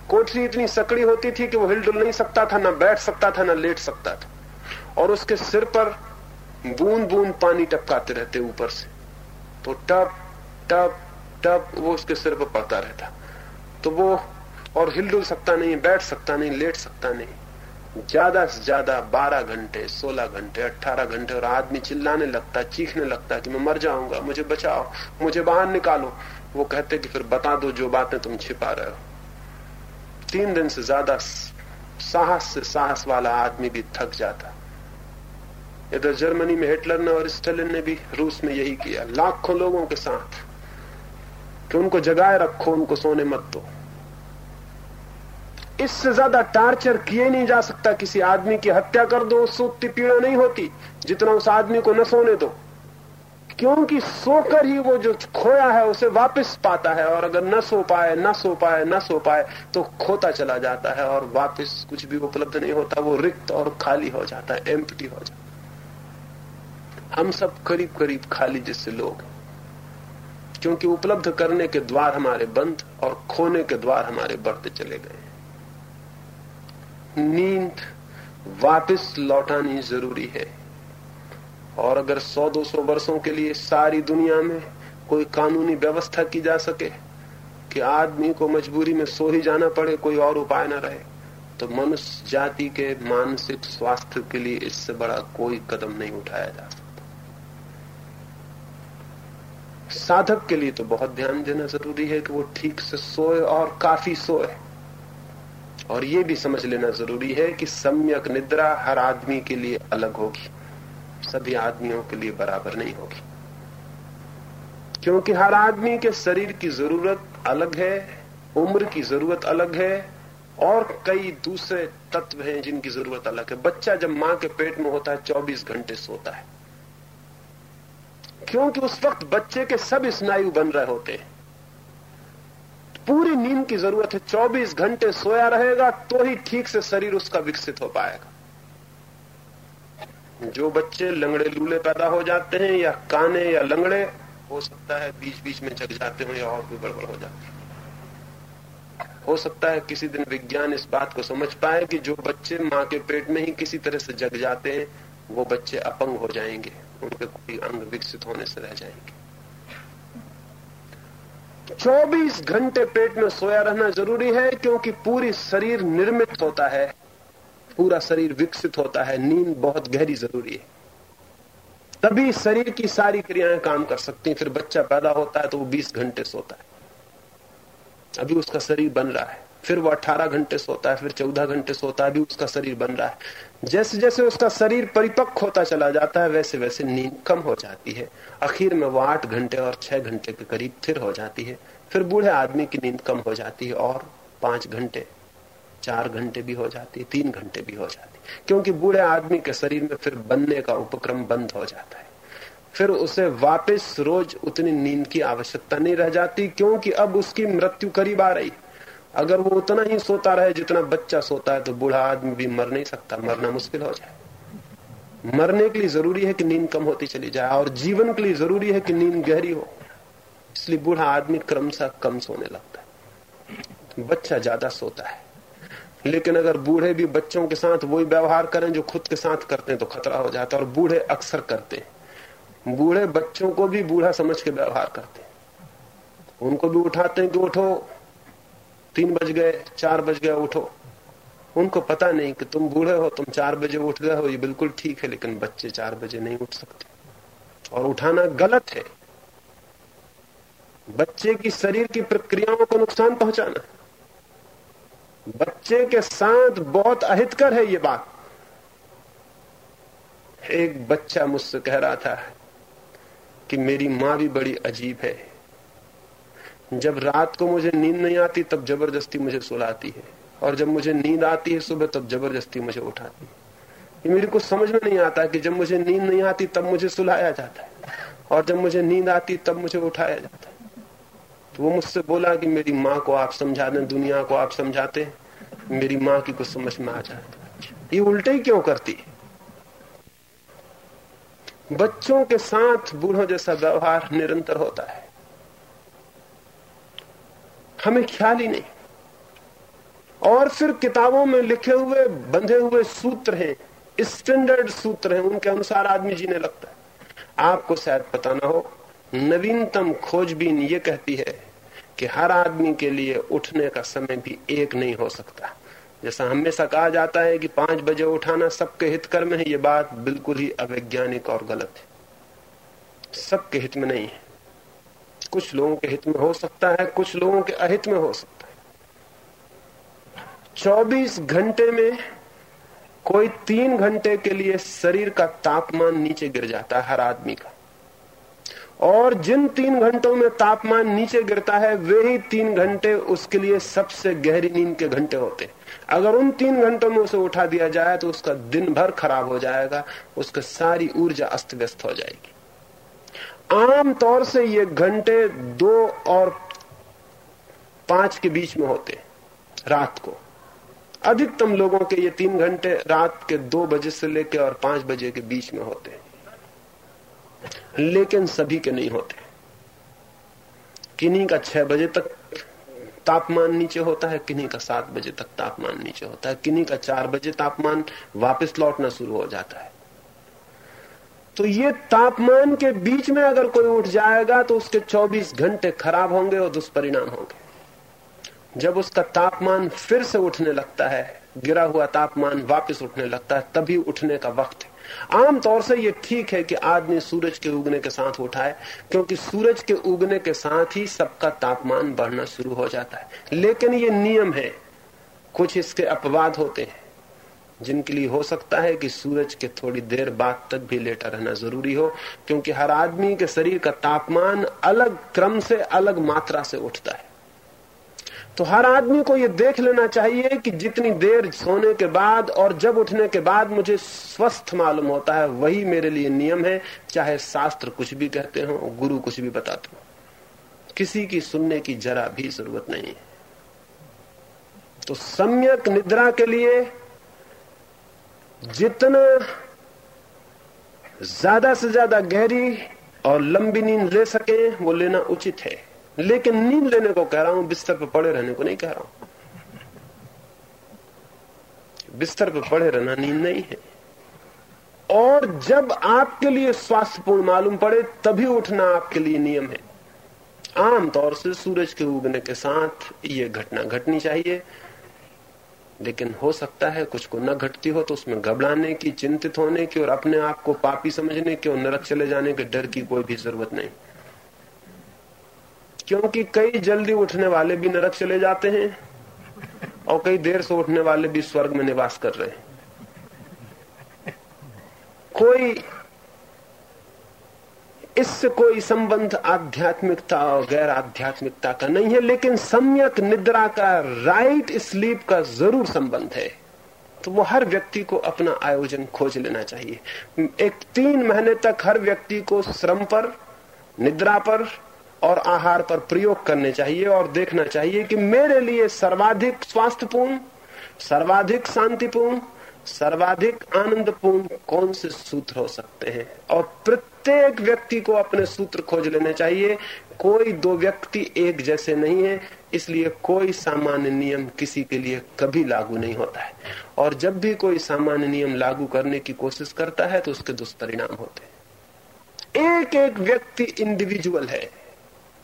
कोठरी इतनी सकड़ी होती थी कि वो हिलडुल नहीं सकता था, ना बैठ सकता था, ना लेट सकता था। और उसके सिर पर बूंद बूंद पानी टपकाते रहते ऊपर से। तो टप टप टप, वो उसके सिर पर पड़ता रहता। तो वो और हिलडुल सकता नहीं, बैठ सकता नहीं, लेट सकता नहीं। ज़्यादा से ज़्यादा बारह घंटे, सोलह घंटे अट्ठारह घंटे और आदमी चिल्लाने लगता, चीखने लगता कि मैं मर जाऊँगा, मुझे बचाओ, मुझे बाहर निकालो। वो कहते कि फिर बता दो जो बातें तुम छिपा रहे हो। तीन दिन से ज़्यादा साहस से साहस वाला आदमी भी थक जाता। इधर जर्मनी में हिटलर ने और स्टेलिन ने भी, रूस में यही किया। लाखों लोगों के साथ। कि उनको जगाए रखो, उनको सोने मत दो। इससे ज़्यादा टार्चर किए नहीं जा सकता। किसी आदमी की हत्या कर दो, उससे उतनी पीड़ा नहीं होती, जितना उस आदमी को न सोने दो। क्योंकि सोकर ही वो जो खोया है, उसे वापस पाता है, और अगर न सो पाए, न सो पाए, न सो पाए तो खोता चला जाता है, और वापस कुछ भी उपलब्ध नहीं होता, वो रिक्त और खाली हो जाता है एम्प्टी हो जाता है। हम सब करीब करीब खाली जैसे लोग क्योंकि उपलब्ध करने के द्वार हमारे बंद, और खोने के द्वार हमारे बढ़ते चले गए नींद वापस लौटानी ज़रूरी है। और अगर 100-200 वर्षों के लिए सारी दुनिया में कोई कानूनी व्यवस्था की जा सके कि आदमी को मजबूरी में सो ही जाना पड़े, कोई और उपाय न रहे तो मनुष्य जाति के मानसिक स्वास्थ्य के लिए इससे बड़ा कोई कदम नहीं उठाया जा सकता। साधक के लिए तो बहुत ध्यान देना ज़रूरी है कि वो ठीक से सोए और काफ़ी सोए। और ये भी समझ लेना ज़रूरी है कि सम्यक निद्रा हर आदमी के लिए अलग होगी। सभी आदमियों के लिए बराबर नहीं होगी। क्योंकि हर आदमी के शरीर की ज़रूरत अलग है, उम्र की ज़रूरत अलग है, और कई दूसरे तत्व हैं जिनकी ज़रूरत अलग है। बच्चा जब माँ के पेट में होता है 24 घंटे सोता है। क्योंकि उस वक्त बच्चे के सब स्नायु बन रहे होते हैं। पूरी नींद की ज़रूरत है 24 घंटे सोया रहेगा तो ही ठीक से शरीर उसका विकसित हो पाएगा। जो बच्चे लंगड़े लूले पैदा हो जाते हैं या काने या लंगड़े, हो सकता है बीच बीच में जग जाते हो या और भी गड़बड़ हो जाती है। हो सकता है किसी दिन विज्ञान इस बात को समझ पाए कि जो बच्चे माँ के पेट में ही किसी तरह से जग जाते हैं, वो बच्चे अपंग हो जाएँगे, उनके कोई अंग विकसित होने से रह जाएँगे। 24 घंटे पेट में सोया रहना ज़रूरी है, क्योंकि पूरी शरीर निर्मित होता है। पूरा शरीर विकसित होता है, नींद बहुत गहरी ज़रूरी है। तभी शरीर की सारी क्रियाएँ काम कर सकती हैं, फिर बच्चा पैदा होता है तो वो 20 घंटे सोता है। अभी उसका शरीर बन रहा है, फिर वो 18 घंटे सोता है, फिर 14 घंटे सोता है, अभी उसका शरीर बन रहा है। जैसे जैसे उसका शरीर परिपक्व होता चला जाता है वैसे वैसे नींद कम हो जाती है। आखिर में वो आठ घंटे और छह घंटे के करीब फिर हो जाती है, फिर बूढ़े आदमी की नींद कम हो जाती है और पाँच घंटे चार घंटे भी हो जाती, तीन घंटे भी हो जाती। क्योंकि बूढ़े आदमी के शरीर में फिर बनने का उपक्रम बंद हो जाता है। फिर उसे वापस रोज उतनी नींद की आवश्यकता नहीं रह जाती, क्योंकि अब उसकी मृत्यु करीब आ रही अगर वो उतना ही सोता रहे जितना बच्चा सोता है तो बूढ़ा आदमी भी मर नहीं सकता, मरना मुश्किल हो जाए। मरने के लिए ज़रूरी है कि नींद कम होती चली जाए, और जीवन के लिए ज़रूरी है कि नींद गहरी हो। इसलिए बूढ़ा आदमी क्रमशः कम सोने लगता है। बच्चा ज़्यादा सोता है। लेकिन अगर बूढ़े भी बच्चों के साथ वही व्यवहार करें जो खुद के साथ करते हैं तो खतरा हो जाता है। और बूढ़े अक्सर करते हैं। बूढ़े बच्चों को भी बूढ़ा समझ के व्यवहार करते हैं। उनको भी उठाते हैं कि उठो, तीन बज गए, चार बज गए, उठो। उनको पता नहीं कि तुम बूढ़े हो, तुम चार बजे उठ गए हो, ये बिल्कुल ठीक है, लेकिन बच्चे चार बजे नहीं उठ सकते। और उठाना गलत है। बच्चे की शरीर की प्रक्रियाओं को नुकसान पहुंचाना। है बच्चे के साथ बहुत अहितकर है ये बात। एक बच्चा मुझसे कह रहा था कि मेरी माँ भी बड़ी अजीब है। जब रात को मुझे नींद नहीं आती, तब ज़बरदस्ती मुझे सुलाती है। और जब मुझे नींद आती है सुबह, तब ज़बरदस्ती मुझे उठाती है। ये मेरी कुछ समझ में नहीं आता कि जब मुझे नींद नहीं आती, तब मुझे सुलाया जाता है। और जब मुझे नींद आती, तब मुझे उठाया जाता है। तो वो मुझसे बोला कि मेरी माँ को आप समझा दें, दुनिया को आप समझाते मेरी माँ की कुछ समझ में आ जाता ये उल्टे ही क्यों करती? बच्चों के साथ बूढ़ों जैसा व्यवहार निरंतर होता है। हमें ख्याल ही नहीं। और फिर किताबों में लिखे हुए, बंधे हुए सूत्र हैं स्टैंडर्ड सूत्र हैं, उनके अनुसार आदमी जीने लगता है। आपको शायद पता ना हो, नवीनतम खोजबीन ये कहती है कि हर आदमी के लिए उठने का समय भी एक नहीं हो सकता। जैसा हमेशा कहा जाता है कि पाँच बजे उठाना सबके हितकर में है, ये बात बिल्कुल ही अवैज्ञानिक और गलत है। सबके हित में नहीं है। कुछ लोगों के हित में हो सकता है, कुछ लोगों के अहित में हो सकता है। 24 घंटे में कोई तीन घंटे के लिए शरीर का तापमान नीचे गिर जाता है, हर आदमी का। और जिन तीन घंटों में तापमान नीचे गिरता है, वे ही तीन घंटे उसके लिए सबसे गहरी नींद के घंटे होते हैं। अगर उन तीन घंटों में उसे उठा दिया जाए तो उसका दिन भर खराब हो जाएगा, उसका सारी ऊर्जा अस्त व्यस्त हो जाएगी। आम तौर से ये घंटे दो और पाँच के बीच में होते रात को। अधिकतम लोगों के ये तीन घंटे रात के दो बजे से लेकर और पाँच बजे के बीच में होते लेकिन सभी के नहीं होते। किन्हीं का छह बजे तक तापमान नीचे होता है, किन्हीं का सात बजे तक तापमान नीचे होता है, किन्हीं का चार बजे तापमान वापस लौटना शुरू हो जाता है। तो ये तापमान के बीच में अगर कोई उठ जाएगा तो उसके 24 घंटे खराब होंगे और दुष्परिणाम होंगे। जब उसका तापमान फिर से उठने लगता है, गिरा हुआ तापमान वापस उठने लगता है, तभी उठने का वक्त है। आमतौर से ये ठीक है कि आदमी सूरज के उगने के साथ उठाए, क्योंकि सूरज के उगने के साथ ही सबका तापमान बढ़ना शुरू हो जाता है। लेकिन ये नियम है, कुछ इसके अपवाद होते हैं, जिनके लिए हो सकता है कि सूरज के थोड़ी देर बाद तक भी लेटा रहना ज़रूरी हो, क्योंकि हर आदमी के शरीर का तापमान अलग क्रम से अलग मात्रा से उठता है। तो हर आदमी को यह देख लेना चाहिए कि जितनी देर सोने के बाद और जब उठने के बाद मुझे स्वस्थ मालूम होता है, वही मेरे लिए नियम है। चाहे शास्त्र कुछ भी कहते हो, गुरु कुछ भी बताते हो। किसी की सुनने की जरा भी ज़रूरत नहीं है। तो सम्यक निद्रा के लिए जितना ज़्यादा से ज़्यादा गहरी और लंबी नींद ले सके, वो लेना उचित है। लेकिन नींद लेने को कह रहा हूँ, बिस्तर पर पड़े रहने को नहीं कह रहा हूँ। बिस्तर पर पड़े रहना नींद नहीं है। और जब आपके लिए स्वास्थ्यपूर्ण मालूम पड़े, तभी उठना आपके लिए नियम है। आमतौर से सूरज के उगने के साथ ये घटना घटनी चाहिए, लेकिन हो सकता है कुछ को न घटती हो तो उसमें घबराने की, चिंतित होने की और अपने आप को पापी समझने की और नरक चले जाने के डर की कोई भी ज़रूरत नहीं। क्योंकि कई जल्दी उठने वाले भी नरक चले जाते हैं और कई देर से उठने वाले भी स्वर्ग में निवास कर रहे हैं। कोई, इससे कोई संबंध आध्यात्मिकता और गैर आध्यात्मिकता का नहीं है, लेकिन सम्यक निद्रा का राइट स्लीप का ज़रूर संबंध है। तो वो हर व्यक्ति को अपना आयोजन खोज लेना चाहिए। एक तीन महीने तक हर व्यक्ति को श्रम पर, निद्रा पर और आहार पर प्रयोग करने चाहिए और देखना चाहिए कि मेरे लिए सर्वाधिक स्वास्थ्यपूर्ण, सर्वाधिक शांतिपूर्ण, सर्वाधिक आनंदपूर्ण कौन से सूत्र हो सकते हैं? और प्रत्येक व्यक्ति को अपने सूत्र खोज लेने चाहिए। कोई दो व्यक्ति एक जैसे नहीं है, इसलिए कोई सामान्य नियम किसी के लिए कभी लागू नहीं होता है। और जब भी कोई सामान्य नियम लागू करने की कोशिश करता है तो उसके दुष्परिणाम होते हैं। एक एक व्यक्ति इंडिविजुअल है।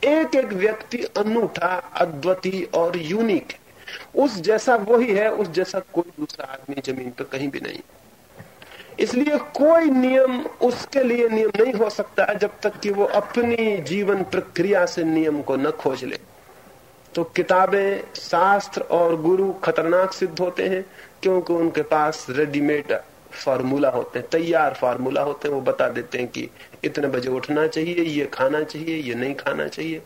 एक एक व्यक्ति अनूठा, अद्वितीय और यूनिक है। उस जैसा वही है, उस जैसा कोई दूसरा आदमी ज़मीन पर कहीं भी नहीं। इसलिए कोई नियम उसके लिए नियम नहीं हो सकता जब तक कि वो अपनी जीवन प्रक्रिया से नियम को न खोज ले। तो किताबें, शास्त्र और गुरु खतरनाक सिद्ध होते हैं, क्योंकि उनके पास रेडीमेड फार्मूला होते हैं, तैयार फार्मूला होते हैं, वो बता देते हैं कि इतने बजे उठना चाहिए, ये खाना चाहिए, ये नहीं खाना चाहिए।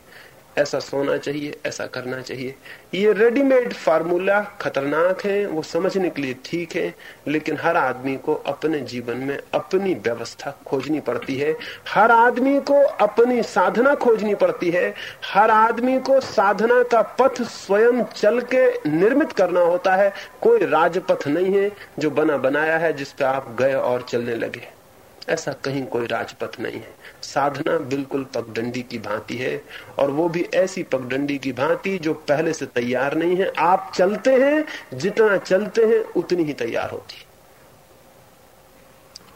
ऐसा सोना चाहिए, ऐसा करना चाहिए। ये रेडीमेड फार्मूला खतरनाक है, वो समझने के लिए ठीक है, लेकिन हर आदमी को अपने जीवन में अपनी व्यवस्था खोजनी पड़ती है। हर आदमी को अपनी साधना खोजनी पड़ती है। हर आदमी को साधना का पथ स्वयं चल के निर्मित करना होता है। कोई राजपथ नहीं है जो बना बनाया है, जिस पे आप गए और चलने लगे। ऐसा कहीं कोई राजपथ नहीं है। साधना बिल्कुल पगडंडी की भांति है और वो भी ऐसी पगडंडी की भांति जो पहले से तैयार नहीं है। आप चलते हैं, जितना चलते हैं, उतनी ही तैयार होती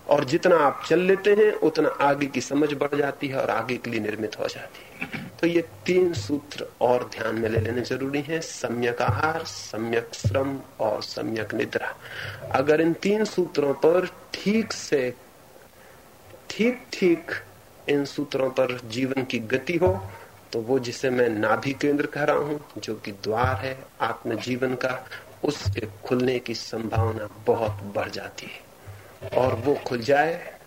और जितना आप चल लेते हैं, उतना आगे की समझ बढ़ जाती है और आगे के लिए निर्मित हो जाती है। तो ये तीन सूत्र और ध्यान में ले लेने ज़रूरी है। सम्यक आहार, सम्यक श्रम और सम्यक निद्रा। अगर इन तीन सूत्रों पर ठीक से ठीक ठीक इन सूत्रों पर जीवन की गति हो तो वो जिसे मैं नाभि केंद्र कह रहा हूँ, जो कि द्वार है आत्म जीवन का उसके खुलने की संभावना बहुत बढ़ जाती है। और वो खुल जाए,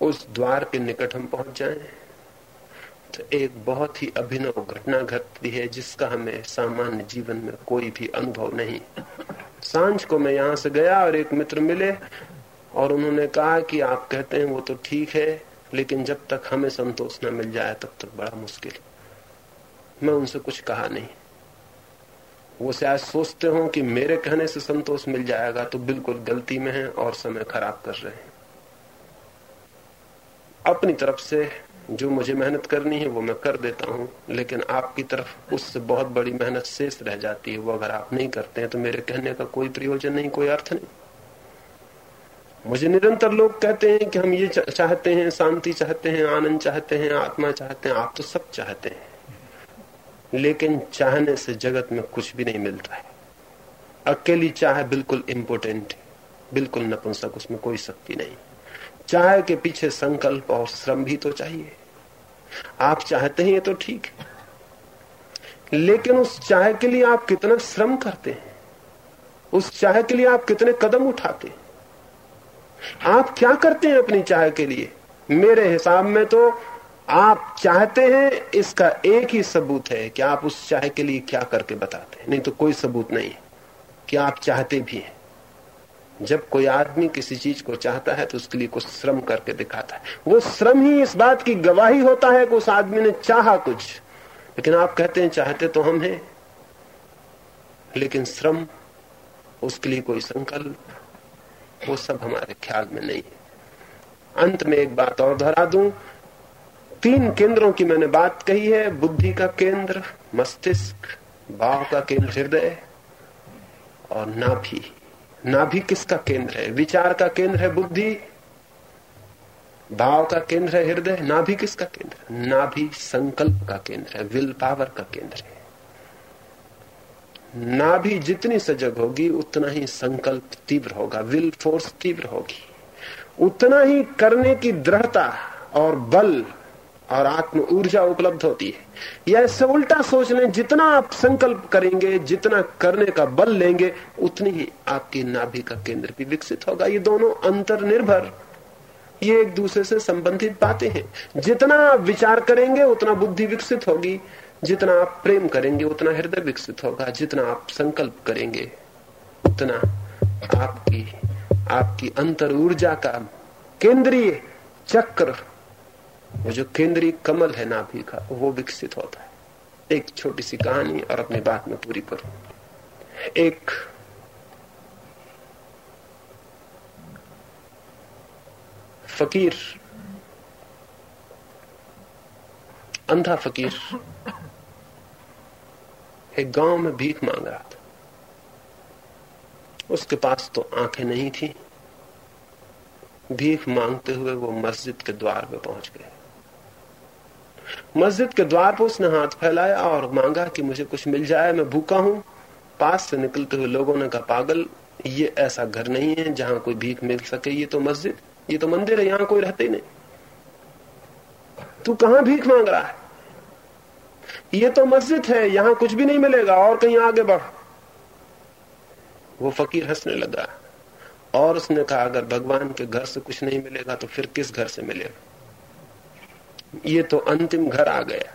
उस द्वार के निकट हम पहुँच जाए। तो एक बहुत ही अभिनव घटना घटती है, जिसका हमें सामान्य जीवन में कोई भी अनुभव नहीं। साँझ को मैं यहाँ से गया और एक मित्र मिले, और उन्होंने कहा कि आप कहते हैं वो तो ठीक है लेकिन जब तक हमें संतोष न मिल जाए, तब तक बड़ा मुश्किल। मैं उनसे कुछ कहा नहीं। वो शायद सोचते हो कि मेरे कहने से संतोष मिल जाएगा तो बिल्कुल गलती में है और समय खराब कर रहे हैं। अपनी तरफ़ से जो मुझे मेहनत करनी है, वो मैं कर देता हूँ, लेकिन आपकी तरफ़ उससे बहुत बड़ी मेहनत शेष रह जाती है। वो अगर आप नहीं करते हैं तो मेरे कहने का कोई प्रयोजन नहीं, कोई अर्थ नहीं। मुझे निरंतर लोग कहते हैं कि हम ये चाहते हैं, शांति चाहते हैं, आनंद चाहते हैं, आत्मा चाहते हैं, आप तो सब चाहते हैं। लेकिन चाहने से जगत में कुछ भी नहीं मिलता है। अकेली चाह बिल्कुल इम्पोर्टेंट बिल्कुल नपुंसक, उसमें कोई शक्ति नहीं। चाह के पीछे संकल्प और श्रम भी तो चाहिए। आप चाहते हैं ये तो ठीक है। लेकिन उस चाह के लिए आप कितना श्रम करते हैं? उस चाह के लिए आप कितने कदम उठाते हैं? आप क्या करते हैं अपनी चाह के लिए? मेरे हिसाब में तो आप चाहते हैं, इसका एक ही सबूत है कि आप उस चाह के लिए क्या करके बताते हैं। नहीं तो कोई सबूत नहीं कि आप चाहते भी हैं। जब कोई आदमी किसी चीज़ को चाहता है तो उसके लिए कुछ श्रम करके दिखाता है। वो श्रम ही इस बात की गवाही होता है कि उस आदमी ने चाहा कुछ। लेकिन आप कहते हैं, चाहते तो हम हैं। लेकिन श्रम, उसके लिए कोई संकल्प वो सब हमारे ख्याल में नहीं है। अंत में एक बात और दोहरा दूँ। तीन केंद्रों की मैंने बात कही है। बुद्धि का केंद्र, मस्तिष्क भाव का केंद्र, हृदय और नाभि। नाभि किसका केंद्र है? विचार का केंद्र है बुद्धि। भाव का केंद्र है हृदय। नाभि किसका केंद्र नाभि संकल्प का केंद्र है। विल पावर का केंद्र है। नाभि जितनी सजग होगी, उतना ही संकल्प तीव्र होगा विल फोर्स तीव्र होगी। उतना ही करने की दृढ़ता और बल और आत्म ऊर्जा उपलब्ध होती है। या इससे उल्टा सोच लें, जितना आप संकल्प करेंगे, जितना करने का बल लेंगे, उतनी ही आपकी नाभि का केंद्र भी विकसित होगा। ये दोनों अंतर निर्भर ये एक दूसरे से संबंधित बातें हैं। जितना आप विचार करेंगे, उतना बुद्धि विकसित होगी। जितना आप प्रेम करेंगे, उतना हृदय विकसित होगा। जितना आप संकल्प करेंगे, उतना आपकी आपकी अंतर ऊर्जा का केंद्रीय चक्र, वो जो केंद्रीय कमल है नाभि का, वो विकसित होता है। एक छोटी सी कहानी और अपनी बात में पूरी करूँ। एक फकीर, अंधा फकीर एक गाँव में भीख मांग रहा था। उसके पास तो आँखें नहीं थी। भीख मांगते हुए वो मस्जिद के द्वार पे पहुँच गए। मस्जिद के द्वार पर उसने हाथ फैलाया और मांगा कि मुझे कुछ मिल जाए, मैं भूखा हूँ। पास से निकलते हुए लोगों ने कहा, पागल, ये ऐसा घर नहीं है जहाँ कोई भीख मिल सके, ये तो मस्जिद, ये तो मंदिर है, यहाँ कोई रहते ही नहीं। तू कहाँ भीख मांग रहा है? ये तो मस्जिद है, यहाँ कुछ भी नहीं मिलेगा, और कहीं आगे बढ़। वो फकीर हंसने लगा, और उसने कहा, अगर भगवान के घर से कुछ नहीं मिलेगा तो फिर किस घर से मिलेगा? ये तो अंतिम घर आ गया।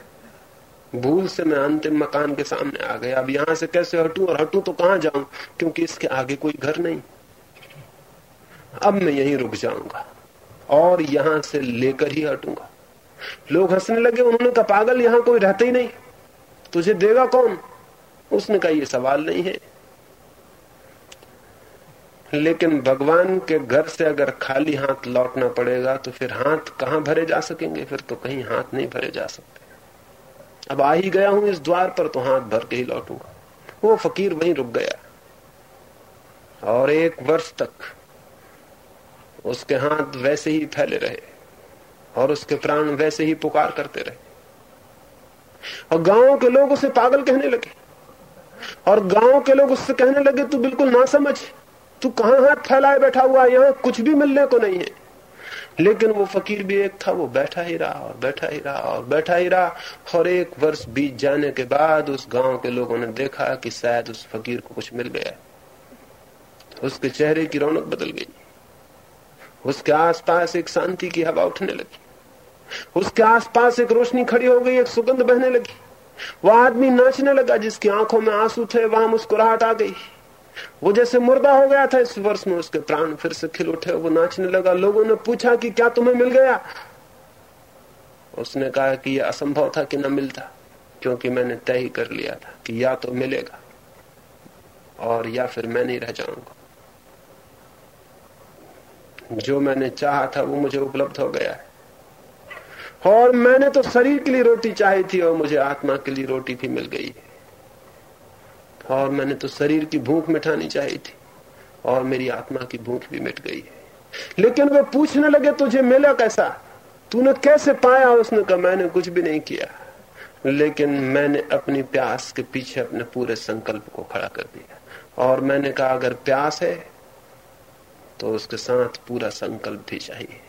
भूल से मैं अंतिम मकान के सामने आ गया। अब यहाँ से कैसे हटूं, और हटूं तो कहाँ जाऊँ? क्योंकि इसके आगे कोई घर नहीं। अब मैं यहीं रुक जाऊँगा, और यहाँ से लेकर ही हटूँगा। लोग हंसने लगे, उन्होंने कहा, पागल, यहाँ कोई रहता ही नहीं। तुझे देगा कौन? उसने कहा यह सवाल नहीं है। लेकिन भगवान के घर से अगर खाली हाथ लौटना पड़ेगा तो फिर हाथ कहाँ भरे जा सकेंगे? फिर तो कहीं हाथ नहीं भरे जा सकते। अब आ ही गया हूँ इस द्वार पर तो हाथ भर के ही लौटूँगा। वो फकीर वहीं रुक गया। और एक वर्ष तक उसके हाथ वैसे ही फैले रहे, और उसके प्राण वैसे ही पुकार करते रहे। और गाँव के लोग उसे पागल कहने लगे। और गाँव के लोग उससे कहने लगे, तू बिल्कुल ना समझ। तू कहाँ हाथ फैलाए बैठा हुआ यहाँ कुछ भी मिलने को नहीं है। लेकिन वो फकीर भी एक था, वो बैठा ही रहा और बैठा ही रहा और बैठा ही रहा। और एक वर्ष बीत जाने के बाद उस गाँव के लोगों ने देखा कि शायद उस फकीर को कुछ मिल गया। उसके चेहरे की रौनक बदल गई। उसके आसपास एक शांति की हवा उठने लगी। उसके आसपास एक रोशनी खड़ी हो गई, एक सुगंध बहने लगी। वह आदमी नाचने लगा, जिसकी आँखों में आँसू थे, वहाँ मुस्कुराहट आ गई। वो जैसे मुर्दा हो गया था, इस वर्ष में उसके प्राण फिर से खिल उठे। वो नाचने लगा, लोगों ने पूछा कि क्या तुम्हें मिल गया? उसने कहा कि यह असंभव था कि न मिलता, क्योंकि मैंने तय ही कर लिया था कि या तो मिलेगा, और या फिर मैं नहीं रह जाऊँगा। जो मैंने चाहा था, वो मुझे उपलब्ध हो गया है। और मैंने तो शरीर के लिए रोटी चाही थी और मुझे आत्मा के लिए रोटी भी मिल गई। और मैंने तो शरीर की भूख मिटानी चाहिए थी और मेरी आत्मा की भूख भी मिट गई। लेकिन वे पूछने लगे, तुझे मिला कैसा? तूने कैसे पाया उसने कहा, मैंने कुछ भी नहीं किया। लेकिन मैंने अपनी प्यास के पीछे अपने पूरे संकल्प को खड़ा कर दिया। और मैंने कहा, अगर प्यास है तो उसके साथ पूरा संकल्प भी चाहिए।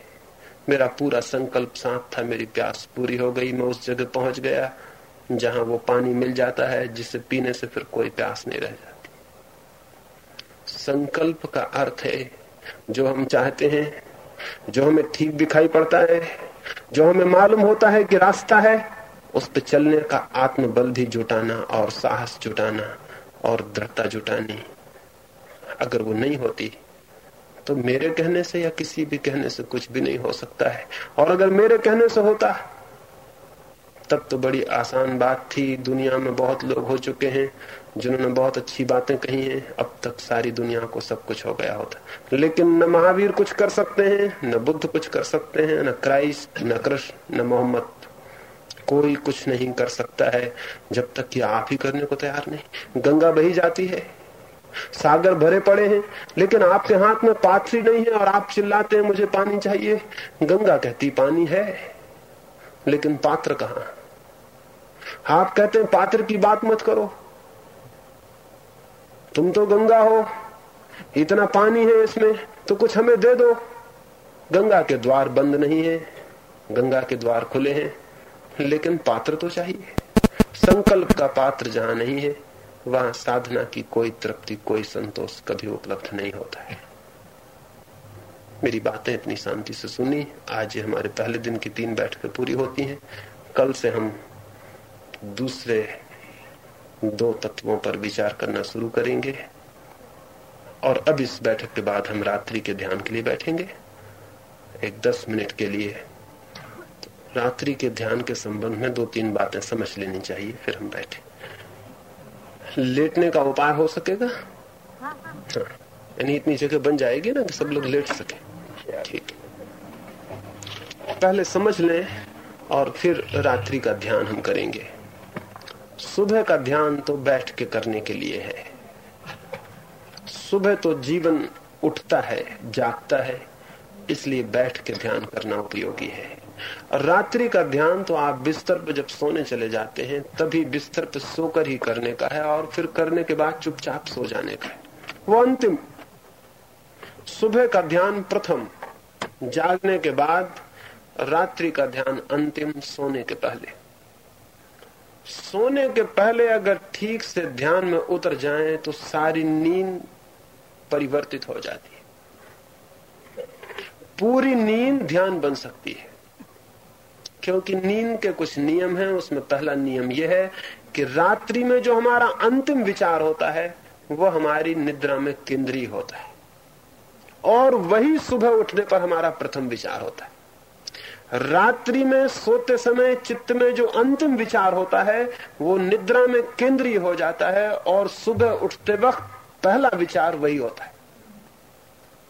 मेरा पूरा संकल्प साथ था, मेरी प्यास पूरी हो गई, मैं उस जगह पहुँच गया जहाँ वो पानी मिल जाता है, जिसे पीने से फिर कोई प्यास नहीं रह जाती। संकल्प का अर्थ है, जो हम चाहते हैं, जो हमें ठीक दिखाई पड़ता है, जो हमें मालूम होता है कि रास्ता है, उस पर चलने का आत्मबल भी जुटाना और साहस जुटाना और दृढ़ता जुटानी अगर वो नहीं होती तो मेरे कहने से या किसी भी कहने से कुछ भी नहीं हो सकता है। और अगर मेरे कहने से होता, तब तो बड़ी आसान बात थी। दुनिया में बहुत लोग हो चुके हैं, जिन्होंने बहुत अच्छी बातें कही हैं। अब तक सारी दुनिया को सब कुछ हो गया होता। लेकिन न महावीर कुछ कर सकते हैं, न बुद्ध कुछ कर सकते हैं, न क्राइस्ट, न कृष्ण, न मोहम्मद। कोई कुछ नहीं कर सकता है, जब तक कि आप ही करने को तैयार नहीं। गंगा बही जाती है। सागर भरे पड़े हैं। लेकिन आपके हाथ में पाथरी नहीं है और आप चिल्लाते हैं, मुझे पानी चाहिए। गंगा कहती, पानी है, लेकिन पात्र कहा? आप कहते हैं, पात्र की बात मत करो। तुम तो गंगा हो, इतना पानी है इसमें तो कुछ हमें दे दो। गंगा के द्वार बंद नहीं है, गंगा के द्वार खुले हैं, लेकिन पात्र तो चाहिए। संकल्प का पात्र जहाँ नहीं है वहाँ साधना की कोई तृप्ति, कोई संतोष कभी उपलब्ध नहीं होता है। मेरी बातें इतनी शांति से सुनी, आज हमारे पहले दिन की तीन बैठकें पूरी होती हैं। कल से हम दूसरे दो तत्वों पर विचार करना शुरू करेंगे और अब इस बैठक के बाद हम रात्रि के ध्यान के लिए बैठेंगे। एक दस मिनट के लिए रात्रि के ध्यान के संबंध में दो तीन बातें समझ लेनी चाहिए, फिर हम बैठे। लेटने का उपाय हो सकेगा? हाँ यानी इतनी जगह बन जाएगी ना कि सब लोग लेट सके। ठीक। पहले समझ लें और फिर रात्रि का ध्यान हम करेंगे। सुबह का ध्यान तो बैठ के करने के लिए है। सुबह तो जीवन उठता है जागता है इसलिए बैठ के ध्यान करना उपयोगी है। रात्रि का ध्यान तो आप बिस्तर पर जब सोने चले जाते हैं, तभी बिस्तर पर सोकर ही करने का है और फिर करने के बाद चुपचाप सो जाने का है। वो अंतिम। सुबह का ध्यान प्रथम। जागने के बाद रात्रि का ध्यान अंतिम सोने के पहले। सोने के पहले अगर ठीक से ध्यान में उतर जाएँ तो सारी नींद परिवर्तित हो जाती है। पूरी नींद ध्यान बन सकती है। क्योंकि नींद के कुछ नियम हैं, उसमें पहला नियम यह है कि रात्रि में जो हमारा अंतिम विचार होता है, वह हमारी निद्रा में केंद्रीय होता है। और वही सुबह उठने पर हमारा प्रथम विचार होता है। रात्रि में सोते समय चित्त में जो अंतिम विचार होता है, वो निद्रा में केंद्रीय हो जाता है और सुबह उठते वक्त पहला विचार वही होता है।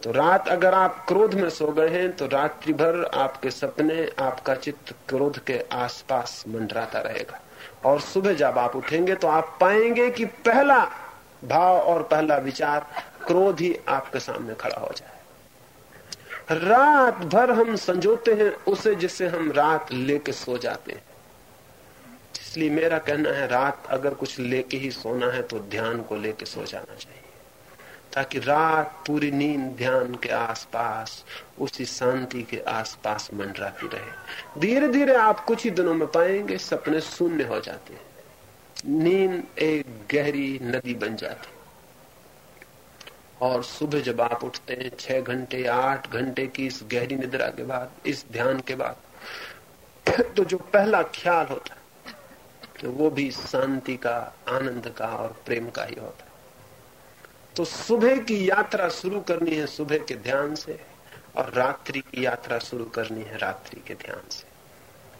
तो रात अगर आप क्रोध में सो गए हैं तो रात्रि भर आपके सपने, आपका चित्त क्रोध के आसपास मंडराता रहेगा। और सुबह जब आप उठेंगे तो आप पाएँगे कि पहला भाव और पहला विचार क्रोध ही आपके सामने खड़ा हो जाए। रात भर हम संजोते हैं उसे जिसे हम रात लेके सो जाते हैं। इसलिए मेरा कहना है, रात अगर कुछ लेके ही सोना है तो ध्यान को लेके सो जाना चाहिए। ताकि रात पूरी नींद ध्यान के आसपास, उसी शांति के आसपास मंडराती रहे। धीरे धीरे आप कुछ ही दिनों में पाएँगे, सपने शून्य हो जाते हैं। नींद एक गहरी नदी बन जाती। और सुबह जब आप उठते हैं, छह घंटे, आठ घंटे की इस गहरी निद्रा के बाद, इस ध्यान के बाद तो जो पहला ख्याल होता तो वो भी शांति का, आनंद का और प्रेम का ही होता तो सुबह की यात्रा शुरू करनी है सुबह के ध्यान से, और रात्रि की यात्रा शुरू करनी है रात्रि के ध्यान से।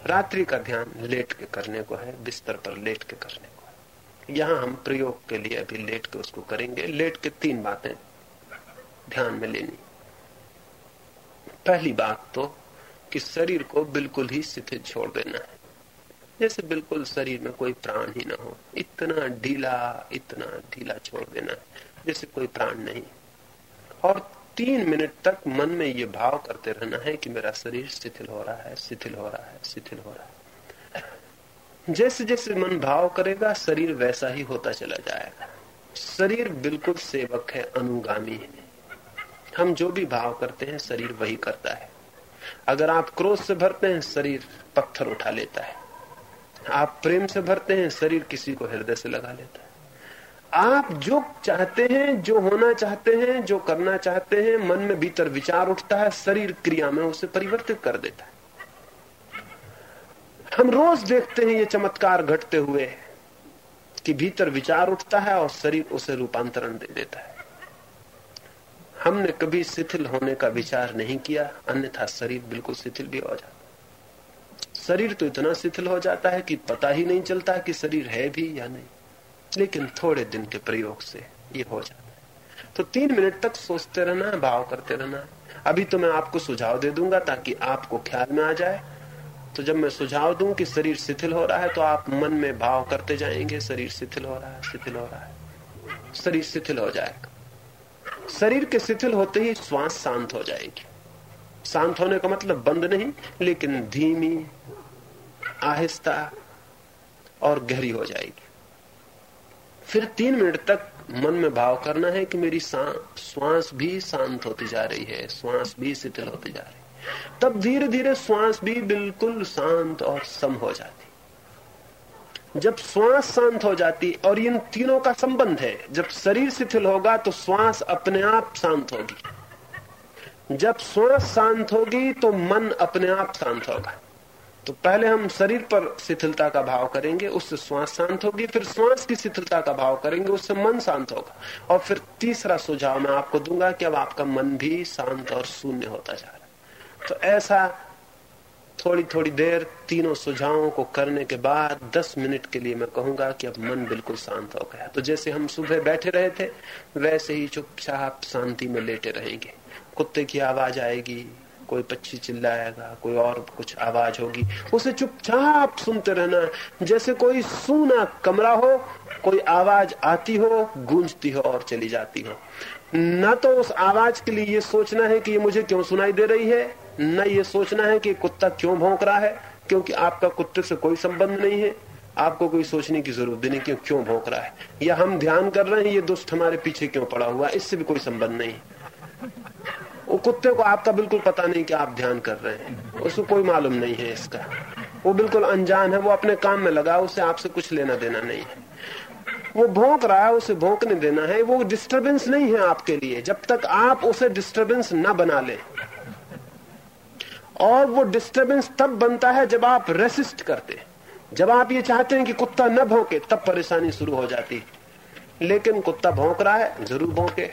रात्रि का ध्यान लेट के करने को है, बिस्तर पर लेट के करने को है। यहाँ हम प्रयोग के लिए अभी लेट के उसको करेंगे। लेट के तीन बातें ध्यान में लेनी। पहली बात तो कि शरीर को बिल्कुल ही शिथिल छोड़ देना है। जैसे बिल्कुल शरीर में कोई प्राण ही ना हो, इतना ढीला इतना ढीला छोड़ देना है। जैसे कोई प्राण नहीं। और तीन मिनट तक मन में ये भाव करते रहना है कि मेरा शरीर शिथिल हो रहा है, शिथिल हो रहा है, शिथिल हो रहा है। जैसे जैसे मन भाव करेगा, शरीर वैसा ही होता चला जाएगा। शरीर बिल्कुल सेवक है, अनुगामी है। हम जो भी भाव करते हैं, शरीर वही करता है। अगर आप क्रोध से भरते हैं, शरीर पत्थर उठा लेता है। आप प्रेम से भरते हैं, शरीर किसी को हृदय से लगा लेता है। आप जो चाहते हैं, जो होना चाहते हैं, जो करना चाहते हैं, मन में भीतर विचार उठता है, शरीर क्रिया में उसे परिवर्तित कर देता है। हम रोज देखते हैं ये चमत्कार घटते हुए कि भीतर विचार उठता है और शरीर उसे रूपांतरण दे देता है। हमने कभी शिथिल होने का विचार नहीं किया, अन्यथा शरीर बिल्कुल शिथिल भी हो जाता शरीर तो इतना शिथिल हो जाता है कि पता ही नहीं चलता कि शरीर है भी या नहीं। लेकिन थोड़े दिन के प्रयोग से ये हो जाता है। तो तीन मिनट तक सोचते रहना, भाव करते रहना। अभी तो मैं आपको सुझाव दे दूँगा ताकि आपको ख्याल में आ जाए। तो जब मैं सुझाव दूँ कि शरीर शिथिल हो रहा है तो आप मन में भाव करते जाएँगे, शरीर शिथिल हो रहा है, शिथिल हो रहा है। शरीर शिथिल हो जाएगा। शरीर के शिथिल होते ही श्वास शांत हो जाएगी। शांत होने का मतलब बंद नहीं, लेकिन धीमी, आहिस्ता और गहरी हो जाएगी। फिर तीन मिनट तक मन में भाव करना है कि मेरी श्वास भी शांत होती जा रही है, श्वास भी शिथिल होती जा रही है। तब धीरे धीरे श्वास भी बिल्कुल शांत और सम हो जाती। जब श्वास शांत हो जाती और इन तीनों का संबंध है, जब शरीर शिथिल होगा तो श्वास अपने आप शांत होगी। जब श्वास शांत होगी तो मन अपने आप शांत होगा। तो पहले हम शरीर पर शिथिलता का भाव करेंगे, उससे श्वास शांत होगी, फिर श्वास की शिथिलता का भाव करेंगे, उससे मन शांत होगा। और फिर तीसरा सुझाव मैं आपको दूँगा कि अब आपका मन भी शांत और शून्य होता जा रहा है। तो ऐसा थोड़ी थोड़ी देर तीनों सुझावों को करने के बाद दस मिनट के लिए मैं कहूँगा कि अब मन बिल्कुल शांत हो गया तो जैसे हम सुबह बैठे रहे थे, वैसे ही चुपचाप शांति में लेटे रहेंगे। कुत्ते की आवाज़ आएगी कोई पक्षी चिल्लाएगा, कोई और कुछ आवाज़ होगी। उसे चुपचाप सुनते रहना, जैसे कोई सूना कमरा हो, कोई आवाज़ आती हो, गूंजती हो और चली जाती हो। न तो उस आवाज़ के लिए ये सोचना है कि ये मुझे क्यों सुनाई दे रही है, न ये सोचना है कि कुत्ता क्यों भौंक रहा है, क्योंकि आपका कुत्ते से कोई संबंध नहीं है। आपको कोई सोचने की ज़रूरत नहीं कि क्यों भौंक रहा है। या हम ध्यान कर रहे हैं, ये दुष्ट हमारे पीछे क्यों पड़ा हुआ इससे भी कोई संबंध नहीं। वो कुत्ते को आपका बिल्कुल पता नहीं कि आप ध्यान कर रहे हैं। उसको कोई मालूम नहीं है इसका। वो बिल्कुल अनजान है, वो अपने काम में लगा उसे आपसे कुछ लेना देना नहीं है। वो भोंक रहा है, उसे भोंकने देना है। वो डिस्टरबेंस नहीं है आपके लिए। जब तक आप उसे डिस्टरबेंस ना बना ले। और वो डिस्टरबेंस तब बनता है जब आप रेसिस्ट करते जब आप ये चाहते हैं कि कुत्ता न भौंके, तब परेशानी शुरू हो जाती लेकिन कुत्ता भौंक रहा है, ज़रूर भौंके।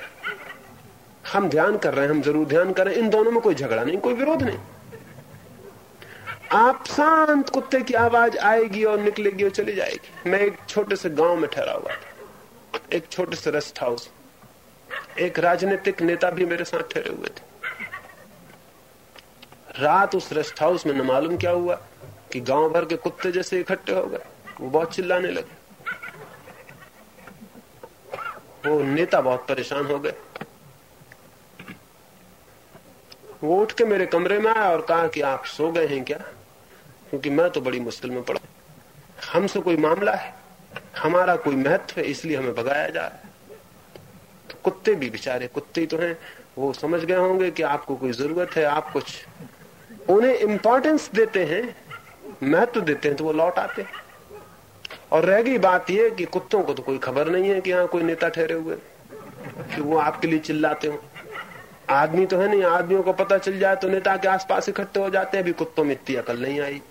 हम ध्यान कर रहे हैं, हम ज़रूर ध्यान कर। रहे हैं इन दोनों में कोई झगड़ा नहीं, कोई विरोध नहीं। आप शांत कुत्ते की आवाज़ आएगी और निकलेगी और चली जाएगी। मैं एक छोटे से गाँव में ठहरा हुआ था। एक छोटे से रेस्ट हाउस। एक राजनीतिक नेता भी मेरे साथ ठहरे हुए थे। रात उस रेस्ट हाउस में न मालूम क्या हुआ कि गाँव भर के कुत्ते जैसे इकट्ठे हो गए। वो बहुत चिल्लाने लगे। वो नेता बहुत परेशान हो गए। वो उठ के मेरे कमरे में आया और कहा कि आप सो गए हैं क्या? क्योंकि मैं तो बड़ी मुश्किल में पड़ा। हमसे कोई मामला है? हमारा कोई महत्व है, इसलिए हमें भगाया जा रहा है। तो कुत्ते भी बेचारे, कुत्ते तो हैं। वो समझ गए होंगे कि आपको कोई ज़रूरत है, आप कुछ उन्हें इंपॉर्टेंस देते हैं, महत्व देते हैं तो वो लौट आते और रह गई बात यह कि कुत्तों को तो कोई खबर नहीं है कि यहाँ कोई नेता ठहरे हुए कि वो आपके लिए चिल्लाते हो। आदमी तो है नहीं, आदमियों को पता चल जाए तो नेता के आसपास इकट्ठे हो जाते हैं, अभी कुत्तों में इतनी अकल नहीं आई।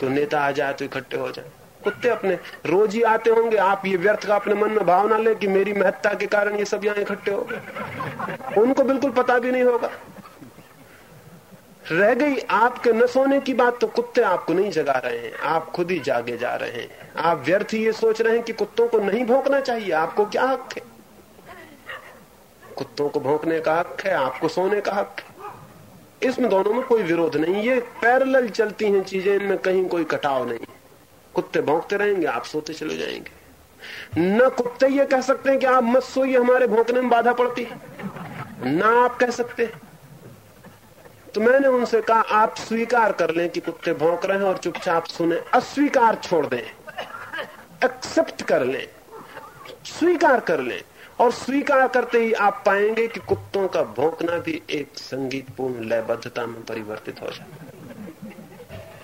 तो नेता आ जाए तो इकट्ठे हो जाए। कुत्ते अपने, रोज ही आते होंगे, आप ये व्यर्थ का अपने मन में भावना ले कि मेरी महत्ता के कारण ये सब यहाँ इकट्ठे हो गए। उनको बिल्कुल पता भी नहीं होगा। रह गई आपके न सोने की बात तो कुत्ते आपको नहीं जगा रहे हैं, आप खुद ही जागे जा रहे हैं। आप व्यर्थ ये सोच रहे हैं कि कुत्तों को नहीं भोंकना चाहिए, आपको क्या हक है? कुत्तों को भोंकने का हक है, आपको सोने का हक है। इसमें दोनों में कोई विरोध नहीं ये पैरेलल चलती हैं चीज़ें, इनमें कहीं कोई कटाव नहीं। कुत्ते भोंकते रहेंगे, आप सोते चले जाएँगे। न कुत्ते ये कह सकते हैं कि आप मत सोइए, हमारे भोंकने में बाधा पड़ती है। ना आप कह सकते हैं। तो मैंने उनसे कहा, आप स्वीकार कर लें कि कुत्ते भौंक रहे हैं और चुपचाप सुने। अस्वीकार छोड़ दें। एक्सेप्ट कर लें। स्वीकार कर लें। और स्वीकार करते ही आप पाएँगे कि कुत्तों का भौंकना भी एक संगीतपूर्ण लयबद्धता में परिवर्तित हो जाए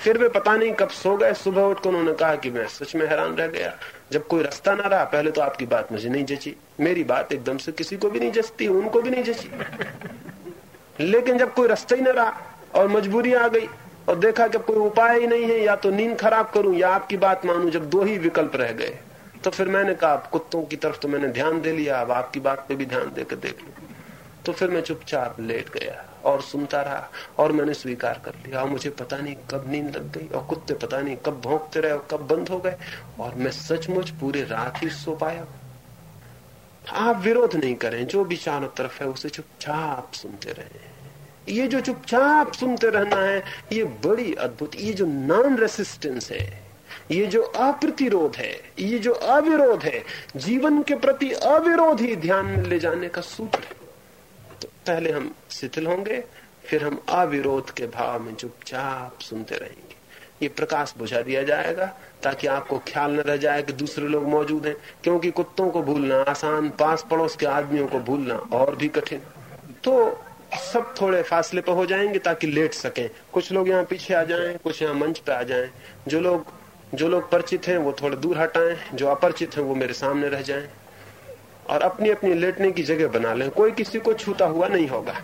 फिर वे पता नहीं कब सो गए। सुबह उठकर उन्होंने कहा कि मैं सच में हैरान रह गया। जब कोई रास्ता ना रहा, पहले तो आपकी बात मुझे नहीं जची। मेरी बात एकदम से किसी को भी नहीं जचती, उनको भी नहीं जची। लेकिन जब कोई रास्ता ही न रहा और मजबूरी आ गई और देखा कि कोई उपाय ही नहीं है, या तो नींद खराब करूँ, या आपकी बात मानू, जब दो ही विकल्प रह गए। तो फिर मैंने कहा आप कुत्तों की तरफ़ तो मैंने ध्यान दे लिया, अब आपकी बात पे भी ध्यान देकर देख लू। तो फिर मैं चुपचाप लेट गया और सुनता रहा और मैंने स्वीकार कर लिया। और मुझे पता नहीं कब नींद लग गई और कुत्ते पता नहीं कब भोंकते रहे और कब बंद हो गए और मैं सचमुच पूरे रात ही सो पाया। आप विरोध नहीं करें, जो भी चारों तरफ़ है उसे चुपचाप सुनते रहे। ये जो चुपचाप सुनते रहना है, ये बड़ी अद्भुत, ये जो नॉन रेसिस्टेंस है ये जो अप्रतिरोध है, ये जो अविरोध है, जीवन के प्रति अविरोध ही ध्यान में ले जाने का सूत्र है। तो पहले हम शिथिल होंगे, फिर हम अविरोध के भाव में चुपचाप सुनते रहेंगे। ये प्रकाश बुझा दिया जाएगा, ताकि आपको ख्याल न रह जाए कि दूसरे लोग मौजूद हैं, क्योंकि कुत्तों को भूलना, आसान पास पड़ोस के आदमियों को भूलना और भी कठिन। तो सब थोड़े फासले पर हो जाएँगे ताकि लेट सकें। कुछ लोग यहाँ पीछे आ जाएँ, कुछ यहाँ मंच पे आ जाएँ। जो लोग जो लोग परिचित हैं, वो थोड़े दूर हटाएँ, जो अपरिचित हैं, वो मेरे सामने रह जाएँ और अपनी अपनी लेटने की जगह बना लें। कोई किसी को छूता हुआ नहीं होगा।